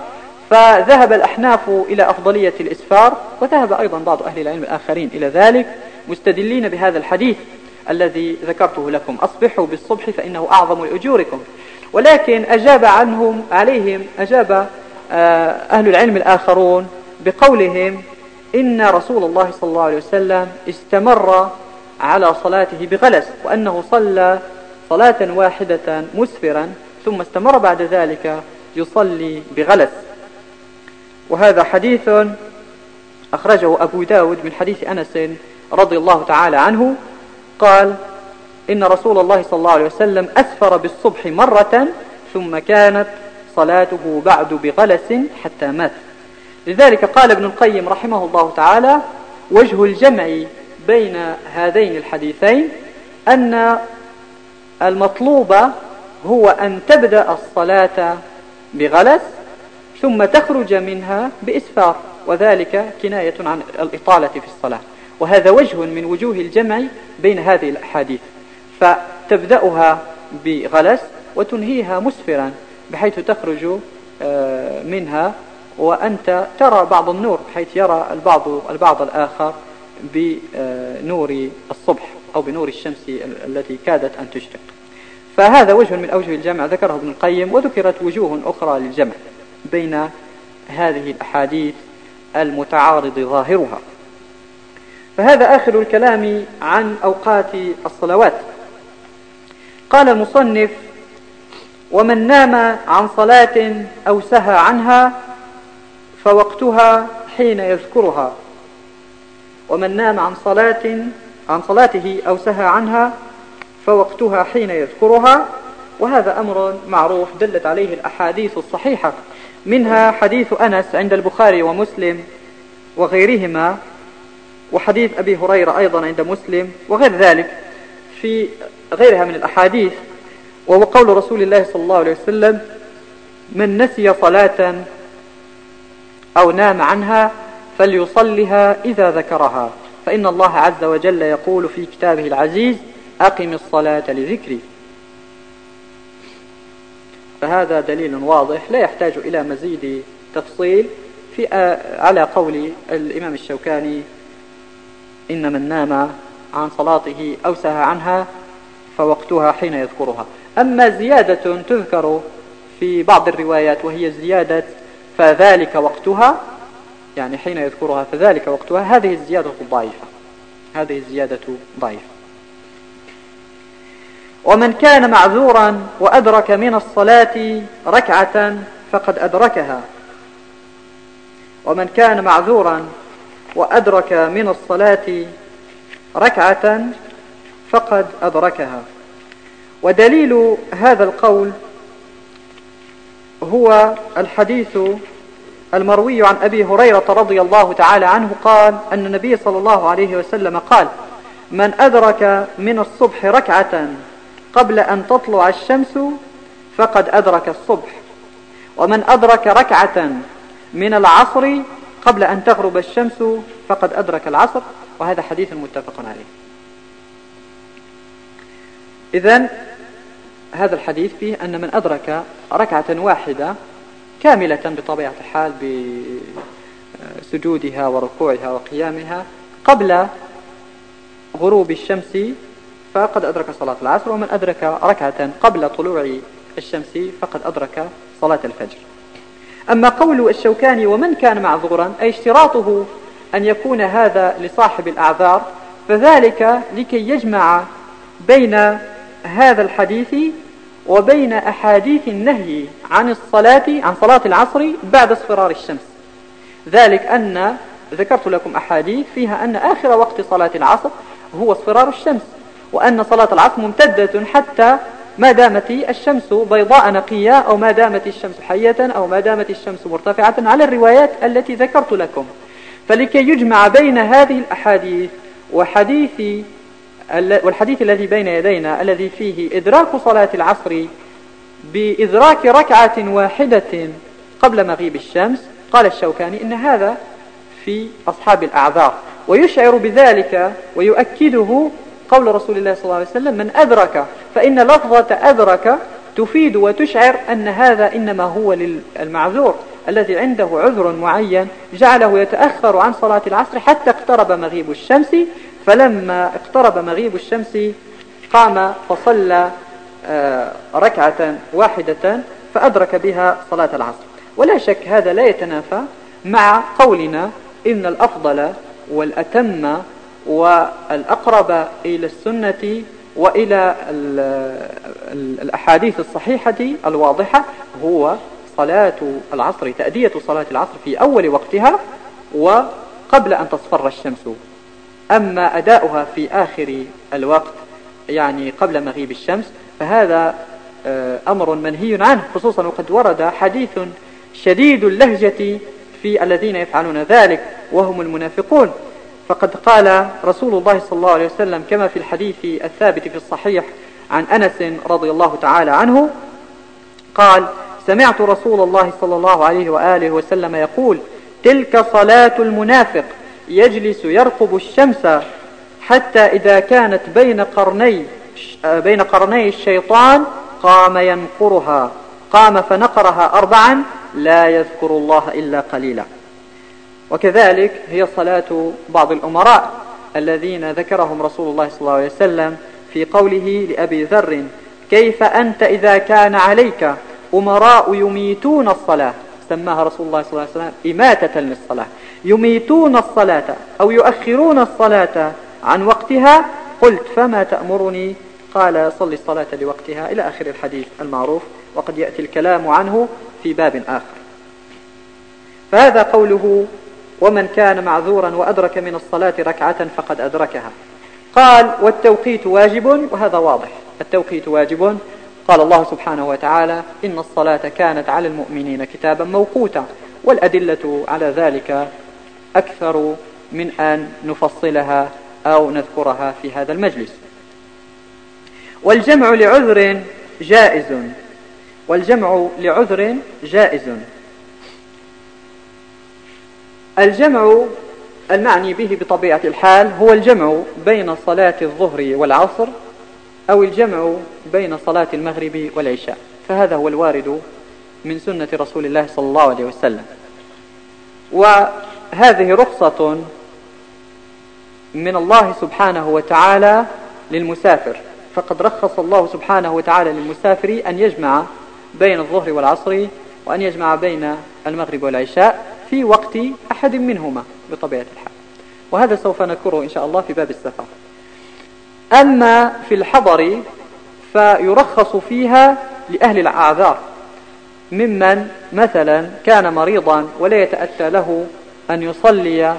Speaker 1: فذهب الأحناف إلى أفضلية الإسفار وذهب أيضا بعض أهل العلم الآخرين إلى ذلك مستدلين بهذا الحديث الذي ذكرته لكم. أصبحوا بالصبح فإنه أعظم لأجوركم. ولكن أجاب عنهم عليهم أجاب آه، أهل العلم الآخرون بقولهم إن رسول الله صلى الله عليه وسلم استمر على صلاته بغلس وأنه صلى صلاة واحدة مسفرا ثم استمر بعد ذلك يصلي بغلس. وهذا حديث أخرجه أبو داود من حديث أنس رضي الله تعالى عنه قال إن رسول الله صلى الله عليه وسلم أسفر بالصبح مرة ثم كانت صلاته بعد بغلس حتى مات. لذلك قال ابن القيم رحمه الله تعالى وجه الجمع بين هذين الحديثين أن المطلوب هو أن تبدأ الصلاة بغلس ثم تخرج منها بإسفار وذلك كناية عن الإطالة في الصلاة. وهذا وجه من وجوه الجمع بين هذه الأحاديث. فتبدأها بغلس وتنهيها مسفرا بحيث تخرج آه، منها وأنت ترى بعض النور حيث يرى البعض البعض الآخر بنور الصبح أو بنور الشمس التي كادت أن تشرق فهذا وجه من أوجه الجمع ذكره ابن القيم وذكرت وجوه أخرى للجمع بين هذه الأحاديث المتعارض ظاهرها. فهذا آخر الكلام عن أوقات الصلوات. قال المصنف ومن نام عن صلاة أو سهى عنها فوقتها حين يذكرها. ومن نام عن صلاة عن صلاته أو سهى عنها فوقتها حين يذكرها. وهذا أمر معروف دلت عليه الأحاديث الصحيحة منها حديث أنس عند البخاري ومسلم وغيرهما وحديث أبي هريرة أيضا عند مسلم وغير ذلك. في غيرها من الأحاديث وهو قول رسول الله صلى الله عليه وسلم من نسي صلاة أو نام عنها فليصلها إذا ذكرها فإن الله عز وجل يقول في كتابه العزيز أقم الصلاة لذكري فهذا دليل واضح لا يحتاج إلى مزيد تفصيل في على قول الإمام الشوكاني إن من نام عن صلاته أو سهى عنها فوقتها حين يذكرها. أما زيادة تذكر في بعض الروايات وهي زيادة فذلك وقتها يعني حين يذكرها فذلك وقتها هذه الزيادة ضعيفة. هذه الزيادة ضعيفة. ومن كان معذورا وأدرك من الصلاة ركعة فقد أدركها. ومن كان معذورا وأدرك من الصلاة ركعة فقد أدركها. ودليل هذا القول هو الحديث المروي عن أبي هريرة رضي الله تعالى عنه قال أن النبي صلى الله عليه وسلم قال من أدرك من الصبح ركعة قبل أن تطلع الشمس فقد أدرك الصبح. ومن أدرك ركعة من العصر قبل أن تغرب الشمس فقد أدرك العصر. وهذا حديث متفق عليه. إذا هذا الحديث فيه أن من أدرك ركعة واحدة كاملة بطبيعة الحال بسجودها وركوعها وقيامها قبل غروب الشمس فقد أدرك صلاة العصر ومن أدرك ركعة قبل طلوع الشمس فقد أدرك صلاة الفجر. أما قول الشوكاني ومن كان معذورا أي اشتراطه أن يكون هذا لصاحب الأعذار فذلك لكي يجمع بين هذا الحديث وبين أحاديث النهي عن الصلاة عن صلاة العصر بعد اصفرار الشمس. ذلك أن ذكرت لكم أحاديث فيها أن آخر وقت صلاة العصر هو اصفرار الشمس وأن صلاة العصر ممتدة حتى ما دامت الشمس بيضاء نقية أو ما دامت الشمس حية أو ما دامت الشمس مرتفعة على الروايات التي ذكرت لكم. فلكي يجمع بين هذه الأحاديث وحديث والحديث الذي بين يدينا الذي فيه إدراك صلاة العصر بإدراك ركعة واحدة قبل مغيب الشمس قال الشوكاني إن هذا في أصحاب الأعذار. ويشعر بذلك ويؤكده قول رسول الله صلى الله عليه وسلم من أدرك فإن لفظة أدرك تفيد وتشعر أن هذا إنما هو للمعذور الذي عنده عذر معين جعله يتأخر عن صلاة العصر حتى اقترب مغيب الشمس فلما اقترب مغيب الشمس قام فصلى آه، ركعة واحدة فأدرك بها صلاة العصر. ولا شك هذا لا يتنافى مع قولنا إن الأفضل والأتم والأقرب إلى السنة وإلى الأحاديث الصحيحة الواضحة هو صلاة العصر تأدية صلاة العصر في أول وقتها وقبل أن تصفر الشمس. أما أداؤها في آخر الوقت يعني قبل مغيب الشمس فهذا آه، أمر منهي عنه خصوصا وقد ورد حديث شديد اللهجة في الذين يفعلون ذلك وهم المنافقون. فقد قال رسول الله صلى الله عليه وسلم كما في الحديث الثابت في الصحيح عن أنس رضي الله تعالى عنه قال سمعت رسول الله صلى الله عليه وآله وسلم يقول تلك صلاة المنافق. يجلس يرقب الشمس حتى إذا كانت بين قرني بين قرني الشيطان قام ينقرها قام فنقرها أربعا لا يذكر الله إلا قليلا. وكذلك هي صلاة بعض الأمراء الذين ذكرهم رسول الله صلى الله عليه وسلم في قوله لأبي ذر كيف أنت إذا كان عليك؟ أمراء يميتون الصلاة. سماها رسول الله صلى الله عليه وسلم إماتة للصلاة. يميتون الصلاة أو يؤخرون الصلاة عن وقتها. قلت فما تأمرني؟ قال صل الصلاة لوقتها إلى آخر الحديث المعروف وقد يأتي الكلام عنه في باب آخر. فهذا قوله ومن كان معذورا وأدرك من الصلاة ركعة فقد أدركها. قال والتوقيت واجب وهذا واضح. التوقيت واجب. قال الله سبحانه وتعالى إن الصلاة كانت على المؤمنين كتابا موقوتا والأدلة على ذلك أكثر من أن نفصلها أو نذكرها في هذا المجلس. والجمع لعذر جائز. والجمع لعذر جائز. الجمع المعني به بطبيعة الحال هو الجمع بين صلاة الظهر والعصر أو الجمع بين صلاة المغرب والعشاء. فهذا هو الوارد من سنة رسول الله صلى الله عليه وسلم. وهذه رخصة من الله سبحانه وتعالى للمسافر. فقد رخص الله سبحانه وتعالى للمسافر أن يجمع بين الظهر والعصر وأن يجمع بين المغرب والعشاء في وقت أحد منهما بطبيعة الحال. وهذا سوف نذكره إن شاء الله في باب السفر. أما في الحضر فيرخص فيها لأهل الأعذار ممن مثلا كان مريضا ولا يتأتى له أن يصلي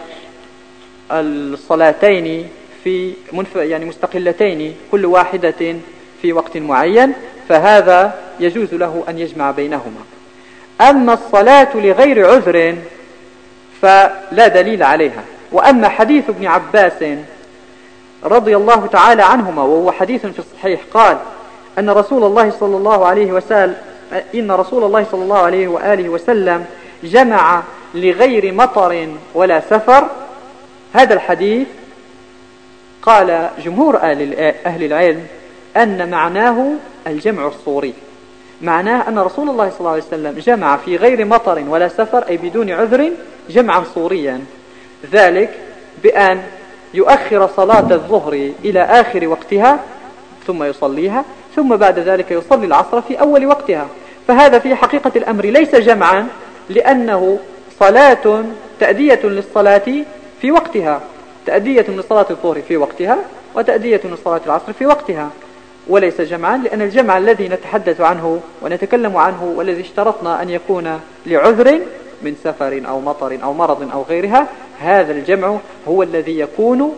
Speaker 1: الصلاتين في منف... يعني مستقلتين كل واحدة في وقت معين فهذا يجوز له أن يجمع بينهما. أما الصلاة لغير عذر فلا دليل عليها. وأما حديث ابن عباس رضي الله تعالى عنهما وهو حديث في الصحيح قال أن رسول الله صلى الله عليه وسلم إن رسول الله صلى الله عليه وآله وسلم جمع لغير مطر ولا سفر. هذا الحديث قال جمهور أهل العلم أن معناه الجمع الصوري. معناه أن رسول الله صلى الله عليه وسلم جمع في غير مطر ولا سفر أي بدون عذر جمعا صوريا. ذلك بأن يؤخر صلاة الظهر إلى آخر وقتها ثم يصليها ثم بعد ذلك يصلي العصر في أول وقتها. فهذا في حقيقة الأمر ليس جمعا لأنه صلاة تأدية للصلاة في وقتها تأدية لصلاة الظهر في وقتها وتأدية لصلاة العصر في وقتها. وليس جمعا لأن الجمع الذي نتحدث عنه ونتكلم عنه والذي اشترطنا أن يكون لعذر من سفر أو مطر أو مرض أو غيرها هذا الجمع هو الذي يكون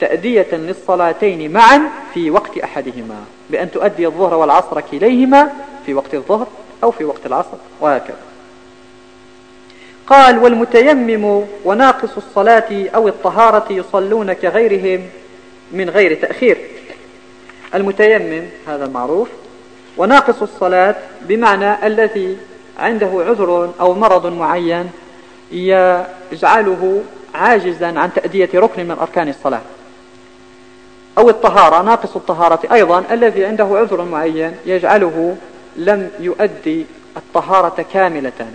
Speaker 1: تأدية للصلاتين معا في وقت أحدهما بأن تؤدي الظهر والعصر كليهما في وقت الظهر أو في وقت العصر وهكذا. قال والمتيمم وناقص الصلاة أو الطهارة يصلون كغيرهم من غير تأخير. المتيمم هذا المعروف وناقص الصلاة بمعنى الذي عنده عذر أو مرض معين يجعله عاجزا عن تأدية ركن من أركان الصلاة. أو الطهارة ناقص الطهارة أيضا الذي عنده عذر معين يجعله لم يؤدي الطهارة كاملة.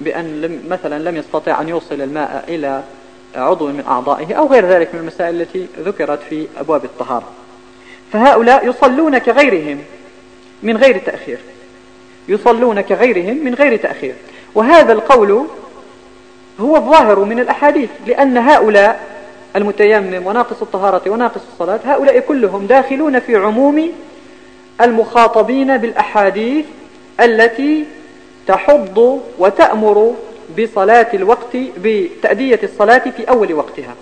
Speaker 1: بأن لم مثلا لم يستطع أن يوصل الماء إلى عضو من أعضائه أو غير ذلك من المسائل التي ذكرت في أبواب الطهارة. فهؤلاء يصلون كغيرهم من غير تأخير. يصلون كغيرهم من غير تأخير. وهذا القول هو الظاهر من الأحاديث لأن هؤلاء المتيمم وناقص الطهارة وناقص الصلاة هؤلاء كلهم داخلون في عموم المخاطبين بالأحاديث التي تحض وتأمر بصلاة الوقت بتأدية الصلاة في أول وقتها.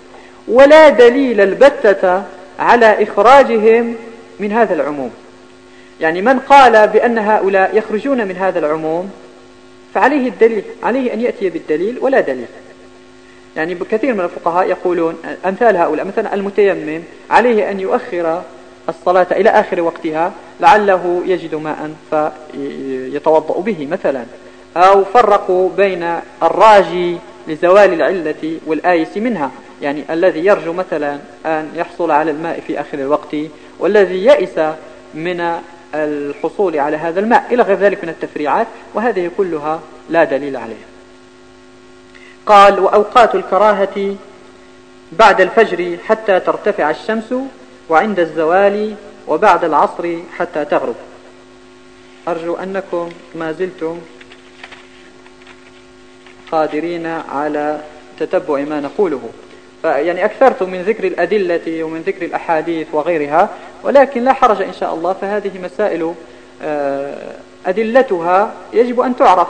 Speaker 1: ولا دليل البتة على إخراجهم من هذا العموم. يعني من قال بأن هؤلاء يخرجون من هذا العموم فعليه الدليل عليه أن يأتي بالدليل ولا دليل. يعني كثير من الفقهاء يقولون أمثال هؤلاء مثلا المتيمم عليه أن يؤخر الصلاة إلى آخر وقتها لعله يجد ماء فيتوضأ به مثلا أو فرقوا بين الراجي لزوال العلة والآيس منها يعني الذي يرجو مثلا أن يحصل على الماء في آخر الوقت والذي يئس من الحصول على هذا الماء. إلى غير ذلك من التفريعات وهذه كلها لا دليل عليها. قال وأوقات الكراهة بعد الفجر حتى ترتفع الشمس وعند الزوال وبعد العصر حتى تغرب. أرجو أنكم ما زلتم قادرين على تتبع ما نقوله. يعني أكثرت من ذكر الأدلة ومن ذكر الأحاديث وغيرها ولكن لا حرج إن شاء الله فهذه مسائل آه، أدلتها يجب أن تعرف.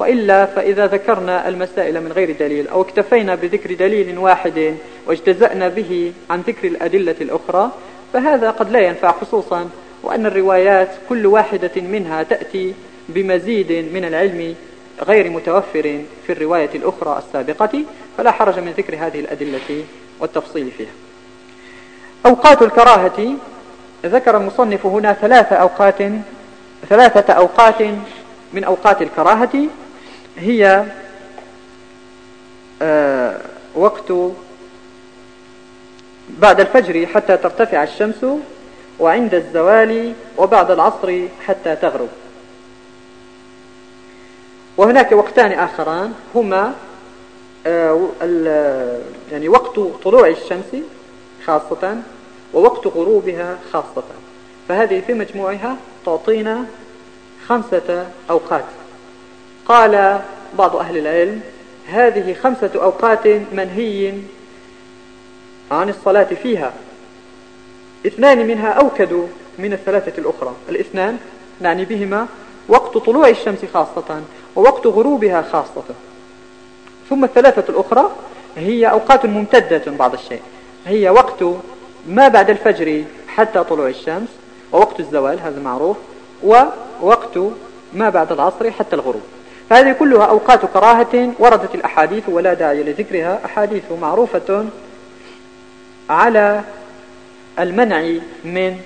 Speaker 1: وإلا فإذا ذكرنا المسائل من غير دليل أو اكتفينا بذكر دليل واحد واجتزأنا به عن ذكر الأدلة الأخرى فهذا قد لا ينفع خصوصا وأن الروايات كل واحدة منها تأتي بمزيد من العلم غير متوفر في الرواية الأخرى السابقة فلا حرج من ذكر هذه الأدلة والتفصيل فيها. أوقات الكراهة ذكر المصنف هنا ثلاث أوقات ثلاثة أوقات من أوقات الكراهة. هي آه، وقت بعد الفجر حتى ترتفع الشمس وعند الزوال وبعد العصر حتى تغرب. وهناك وقتان آخران هما آه، يعني وقت طلوع الشمس خاصة ووقت غروبها خاصة. فهذه في مجموعها تعطينا خمسة أوقات. قال بعض أهل العلم هذه خمسة أوقات منهي عن الصلاة فيها. اثنان منها أوكد من الثلاثة الأخرى. الاثنان نعني بهما وقت طلوع الشمس خاصة ووقت غروبها خاصة. ثم الثلاثة الأخرى هي أوقات ممتدة بعض الشيء. هي وقت ما بعد الفجر حتى طلوع الشمس ووقت الزوال هذا معروف ووقت ما بعد العصر حتى الغروب. فهذه كلها أوقات كراهة وردت الأحاديث ولا داعي لذكرها. أحاديث معروفة على المنع من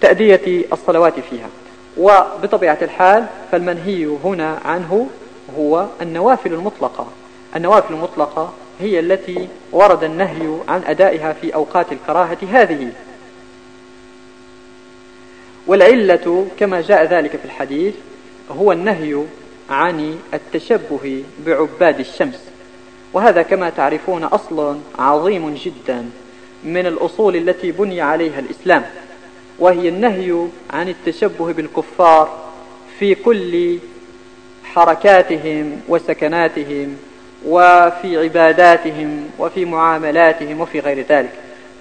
Speaker 1: تأدية الصلوات فيها. وبطبيعة الحال فالمنهي هنا عنه هو النوافل المطلقة. النوافل المطلقة هي التي ورد النهي عن أدائها في أوقات الكراهة هذه. والعلة كما جاء ذلك في الحديث هو النهي عن التشبه بعباد الشمس. وهذا كما تعرفون أصل عظيم جدا من الأصول التي بني عليها الإسلام وهي النهي عن التشبه بالكفار في كل حركاتهم وسكناتهم وفي عباداتهم وفي معاملاتهم وفي غير ذلك.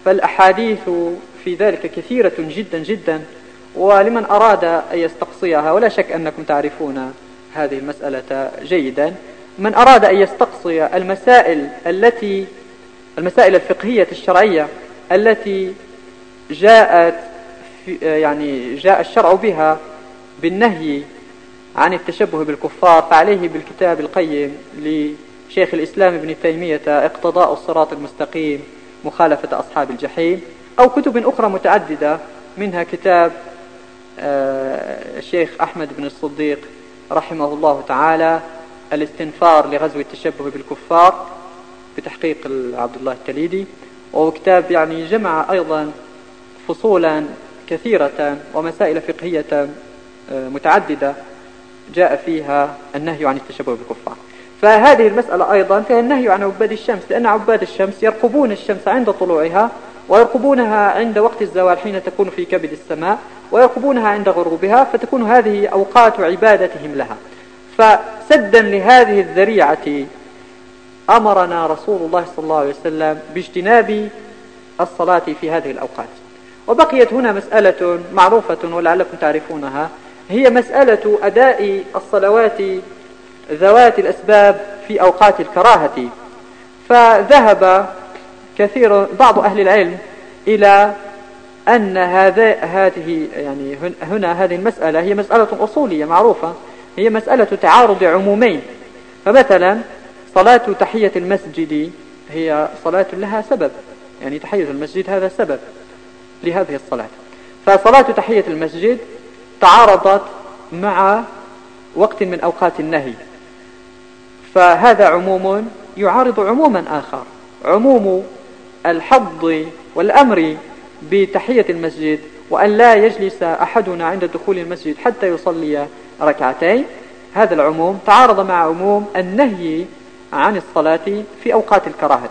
Speaker 1: فالأحاديث في ذلك كثيرة جدا جدا ولمن أراد أن يستقصيها ولا شك أنكم تعرفون هذه المسألة جيدا. من أراد أن يستقصي المسائل التي المسائل الفقهية الشرعية التي جاءت يعني جاء الشرع بها بالنهي عن التشبه بالكفار فعليه بالكتاب القيم لشيخ الإسلام ابن تيمية اقتضاء الصراط المستقيم مخالفة أصحاب الجحيم أو كتب أخرى متعددة منها كتاب آه، الشيخ أحمد بن الصديق رحمه الله تعالى الاستنفار لغزو التشبه بالكفار بتحقيق عبد الله التليدي. وهو كتاب يعني جمع أيضا فصولا كثيرة ومسائل فقهية آه، متعددة جاء فيها النهي عن التشبه بالكفار. فهذه المسألة أيضا فيها النهي عن عباد الشمس لأن عباد الشمس يرقبون الشمس عند طلوعها ويرقبونها عند وقت الزوال حين تكون في كبد السماء ويرقبونها عند غروبها فتكون هذه أوقات عبادتهم لها. فسدا لهذه الذريعة أمرنا رسول الله صلى الله عليه وسلم باجتناب الصلاة في هذه الأوقات. وبقيت هنا مسألة معروفة ولعلكم تعرفونها. هي مسألة أداء الصلوات ذوات الأسباب في أوقات الكراهة. فذهب كثير بعض أهل العلم إلى أن هذا هذه يعني هنا هذه المسألة هي مسألة أصولية معروفة هي مسألة تعارض عمومين. فمثلا صلاة تحية المسجد هي صلاة لها سبب يعني تحية المسجد هذا سبب لهذه الصلاة. فصلاة تحية المسجد تعارضت مع وقت من أوقات النهي. فهذا عموم يعارض عموما آخر. عموم الحظ والأمر بتحية المسجد وأن لا يجلس أحدنا عند دخول المسجد حتى يصلي ركعتين. هذا العموم تعارض مع عموم النهي عن الصلاة في أوقات الكراهة.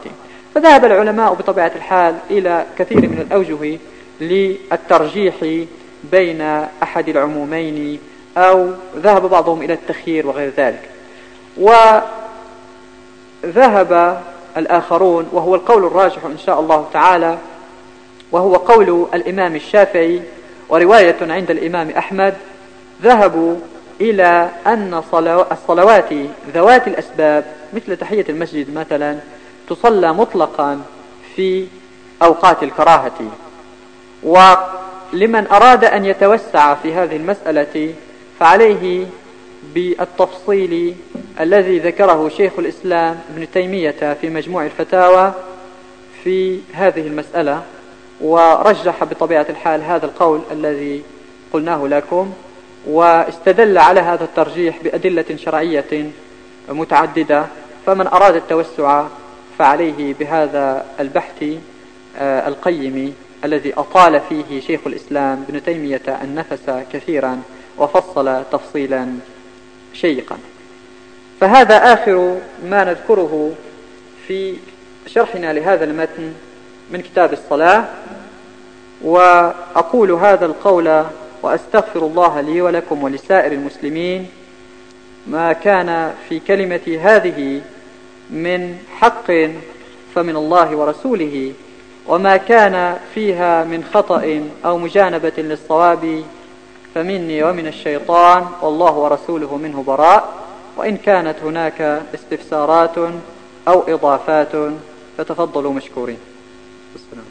Speaker 1: فذهب العلماء بطبيعة الحال إلى كثير من الأوجه للترجيح بين أحد العمومين أو ذهب بعضهم إلى التخيير وغير ذلك. وذهب الآخرون وهو القول الراجح إن شاء الله تعالى وهو قول الإمام الشافعي ورواية عند الإمام أحمد ذهبوا إلى أن الصلوات ذوات الأسباب مثل تحية المسجد مثلا تصلى مطلقا في أوقات الكراهة. ولمن أراد أن يتوسع في هذه المسألة فعليه بالتفصيل الذي ذكره شيخ الإسلام ابن تيمية في مجموع الفتاوى في هذه المسألة ورجح بطبيعة الحال هذا القول الذي قلناه لكم واستدل على هذا الترجيح بأدلة شرعية متعددة فمن أراد التوسع فعليه بهذا البحث آه، القيم الذي أطال فيه شيخ الإسلام ابن تيمية النفس كثيرا وفصل تفصيلا شيقا. فهذا آخر ما نذكره في شرحنا لهذا المتن من كتاب الصلاة وأقول هذا القول وأستغفر الله لي ولكم ولسائر المسلمين. ما كان في كلمة هذه من حق فمن الله ورسوله وما كان فيها من خطأ أو مجانبة للصواب فمني ومن الشيطان والله ورسوله منه براء. وإن كانت هناك استفسارات أو إضافات فتفضلوا مشكورين. السلام.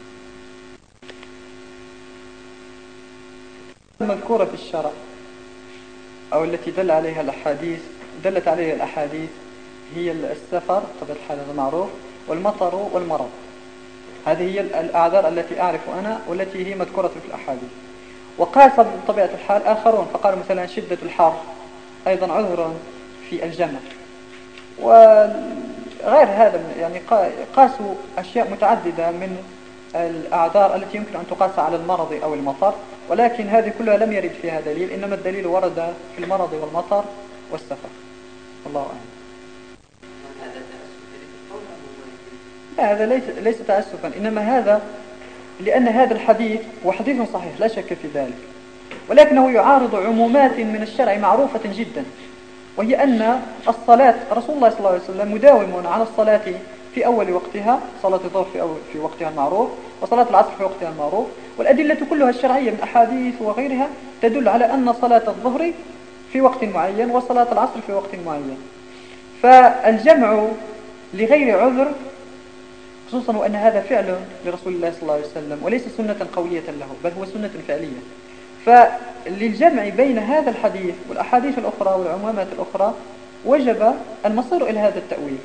Speaker 1: المذكورة في الشرع أو التي دل عليها الأحاديث دلت عليها الأحاديث هي السفر طبعا الحال هذا معروف والمطر والمرض. هذه هي الأعذار التي أعرف أنا والتي هي مذكورة في الأحاديث. وقاس بطبيعة الحال آخرون فقالوا مثلا شدة الحر أيضا عذر في الجنة. وغير هذا يعني قاسوا أشياء متعددة من الأعذار التي يمكن أن تقاس على المرض أو المطر ولكن هذه كلها لم يرد فيها دليل إنما الدليل ورد في المرض والمطر والسفر. الله أعلم. لا هذا ليس, ليس تأسفا إنما هذا لأن هذا الحديث هو حديث صحيح لا شك في ذلك ولكنه يعارض عمومات من الشرع معروفة جدا. وهي أن الصلاة رسول الله صلى الله عليه وسلم مداوم على الصلاة في أول وقتها صلاة الظهر في, أول في وقتها المعروف وصلاة العصر في وقتها المعروف. والأدلة كلها الشرعية من أحاديث وغيرها تدل على أن صلاة الظهر في وقت معين وصلاة العصر في وقت معين. فالجمع لغير عذر خصوصا وأن هذا فعل لرسول الله صلى الله عليه وسلم وليس سنة قوية له بل هو سنة فعلية. فللجمع بين هذا الحديث والأحاديث الأخرى والعمومات الأخرى وجب المصير إلى هذا التأويل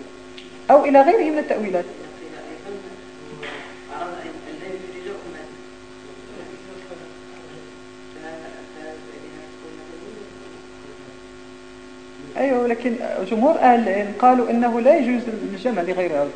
Speaker 1: أو إلى غيره من التأويلات. أيوة لكن جمهور أهل العلم قالوا إنه لا يجوز الجمع لغير هذا.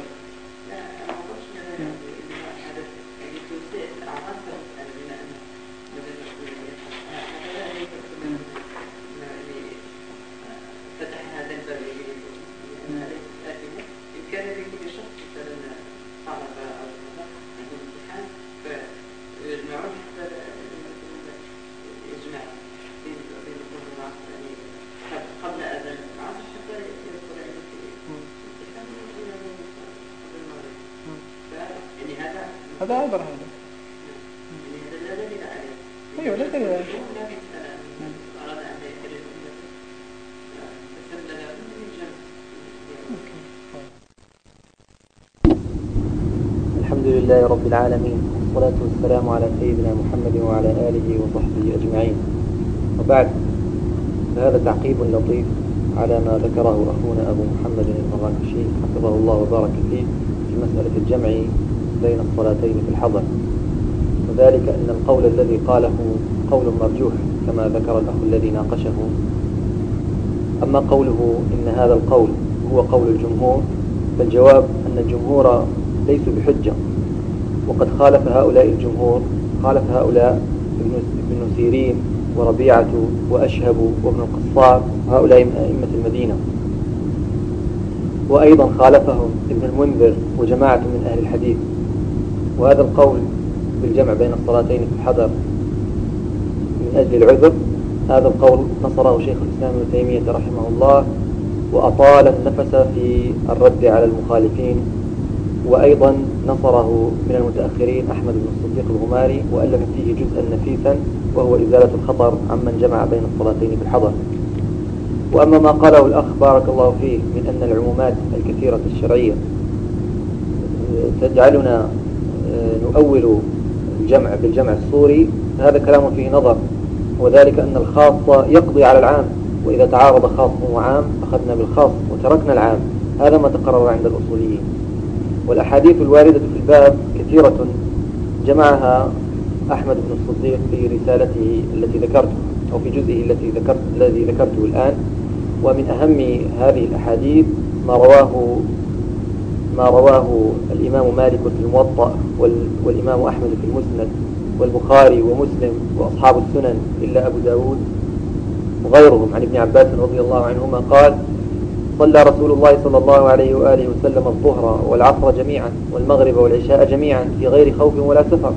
Speaker 2: والسلام على سيدنا محمد وعلى آله وصحبه أجمعين. وبعد فهذا تعقيب لطيف على ما ذكره أخونا أبو محمد المراكشي حفظه الله وبارك فيه في مسألة الجمع بين الصلاتين في الحضر. وذلك أن القول الذي قاله قول مرجوح كما ذكر الأخ الذي ناقشه. أما قوله إن هذا القول هو قول الجمهور فالجواب أن الجمهور ليسوا بحجة. وقد خالف هؤلاء الجمهور خالف هؤلاء ابن سيرين وربيعة وأشهب وابن القصار هؤلاء من أئمة المدينة. وأيضا خالفهم ابن المنذر وجماعة من أهل الحديث. وهذا القول بالجمع بين الصلاتين في الحضر من أجل العذر هذا القول نصره شيخ الإسلام ابن تيمية رحمه الله وأطال النفس في الرد على المخالفين وأيضا نصره من المتأخرين أحمد بن الصديق الغماري وألف فيه جزءا نفيسا وهو إزالة الخطر عمن جمع بين الصلاتين في الحضر. وأما ما قاله الأخ بارك الله فيه من أن العمومات الكثيرة الشرعية تجعلنا آه، نؤول الجمع بالجمع الصوري هذا كلام فيه نظر وذلك أن الخاص يقضي على العام وإذا تعارض خاص وعام أخذنا بالخاص وتركنا العام. هذا ما تقرر عند الأصوليين. والأحاديث الواردة في الباب كثيرة جمعها أحمد بن الصديق في رسالته التي ذكرت أو في جزئه التي ذكرت الذي ذكرته الآن. ومن أهم هذه الأحاديث ما رواه ما رواه الإمام مالك في الموطأ والإمام أحمد في المسند والبخاري ومسلم وأصحاب السنن إلا أبو داود وغيرهم. عن ابن عباس رضي الله عنهما قال صلى رسول الله صلى الله عليه وآله وسلم الظهر والعصر جميعا والمغرب والعشاء جميعا في غير خوف ولا سفر.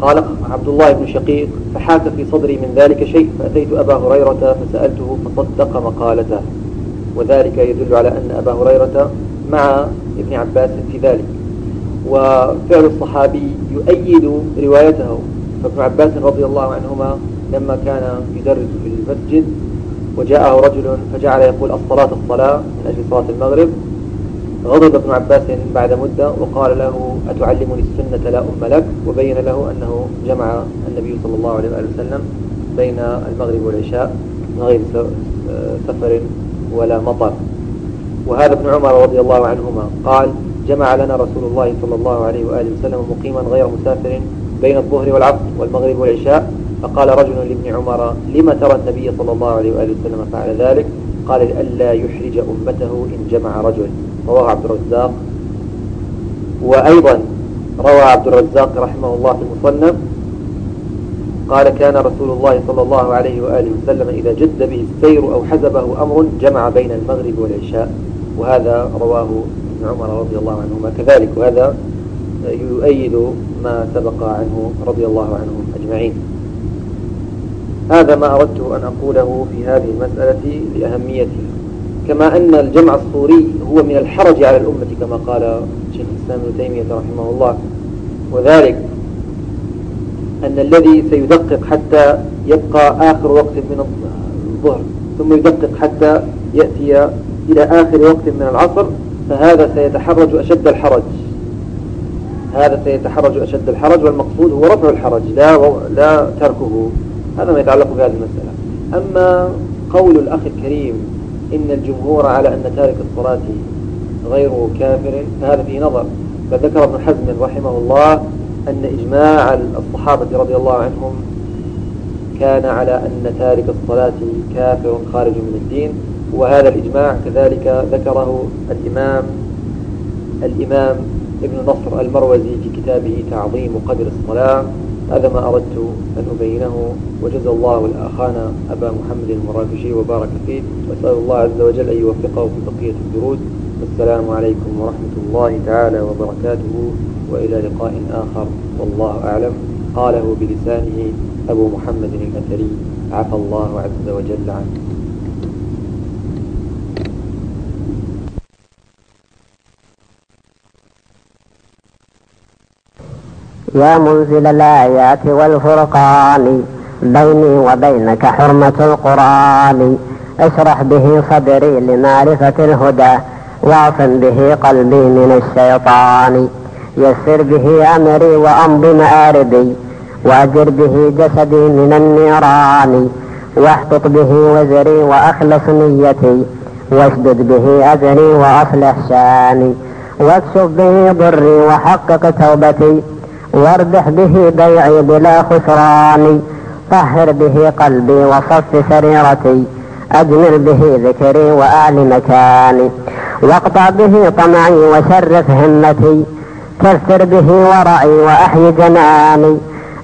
Speaker 2: قال عبد الله بن شقيق فحاك في صدري من ذلك شيء فأتيت أبا هريرة فسألته فصدق مقالته. وذلك يدل على أن أبا هريرة مع ابن عباس في ذلك. وفعل الصحابي يؤيد روايته. فابن عباس رضي الله عنهما لما كان يدرس في المسجد وجاءه رجل فجعل يقول الصلاة الصلاة من أجل صلاة المغرب. غضب ابن عباس بعد مدة وقال له أتعلمني السنة لا أم لك؟ وبين له أنه جمع النبي صلى الله عليه وسلم بين المغرب والعشاء من غير سفر ولا مطر. وهذا ابن عمر رضي الله عنهما قال جمع لنا رسول الله صلى الله عليه وآله وسلم مقيما غير مسافر بين الظهر والعصر والمغرب والعشاء. فقال رجل لابن عمر لما ترى النبي صلى الله عليه وآله وسلم فعل ذلك؟ قال لئلا يحرج أمته إن جمع رجل. رواه عبد الرزاق. وأيضا روى عبد الرزاق رحمه الله في المصنف قال كان رسول الله صلى الله عليه وآله وسلم إذا جد به السير أو حزبه أمر جمع بين المغرب والعشاء. وهذا رواه ابن عمر رضي الله عنهما. كذلك وهذا يؤيد ما سبق عنه رضي الله عنهم أجمعين. هذا ما أردت أن أقوله في هذه المسألة لأهميته كما أن الجمع الصوري هو من الحرج على الأمة كما قال شيخ الإسلام ابن تيمية رحمه الله. وذلك أن الذي سيدقق حتى يبقى آخر وقت من الظهر ثم يدقق حتى يأتي إلى آخر وقت من العصر فهذا سيتحرج أشد الحرج. هذا سيتحرج أشد الحرج والمقصود هو رفع الحرج لا, لا تركه. هذا ما يتعلق بهذه المسألة. أما قول الأخ الكريم إن الجمهور على أن تارك الصلاة غير كافر فهذا فيه نظر. فذكر ابن حزم رحمه الله أن إجماع الصحابة رضي الله عنهم كان على أن تارك الصلاة كافر خارج من الدين وهذا الإجماع كذلك ذكره الإمام الإمام ابن نصر المروزي في كتابه تعظيم قدر الصلاة. هذا ما أردت أن أبينه. وجزا الله الأخانا أبا محمد المراكشي وبارك فيه. وأسأل الله عز وجل أن يوفقه في بقية الدروس. والسلام عليكم ورحمة الله تعالى وبركاته. وإلى لقاء آخر. والله أعلم. قاله بلسانه أبو محمد الأثري. عفى الله عز وجل عنه.
Speaker 3: يا منزل الآيات والفرقان بيني وبينك حرمة القرآن. اشرح به صدري لمعرفة الهدى واعصم به قلبي من الشيطان. يسر به أمري وأمض مآربي وأجر به جسدي من النيران. واحطط به وزري وأخلص نيتي واشدد به أجري وأصلح شاني. واكشف به ضري وحقق توبتي. واربح به بيعي بلا خسران طهر به قلبي وصف سريرتي أجمل به ذكري وأعل مكاني. واقطع به طمعي وشرف همتي. كثر به ورعي وأحي جناني.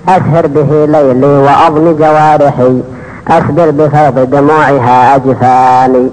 Speaker 3: أسهر به ليلي وأضم جوارحي. أسبر بفيض دموعها أجفاني.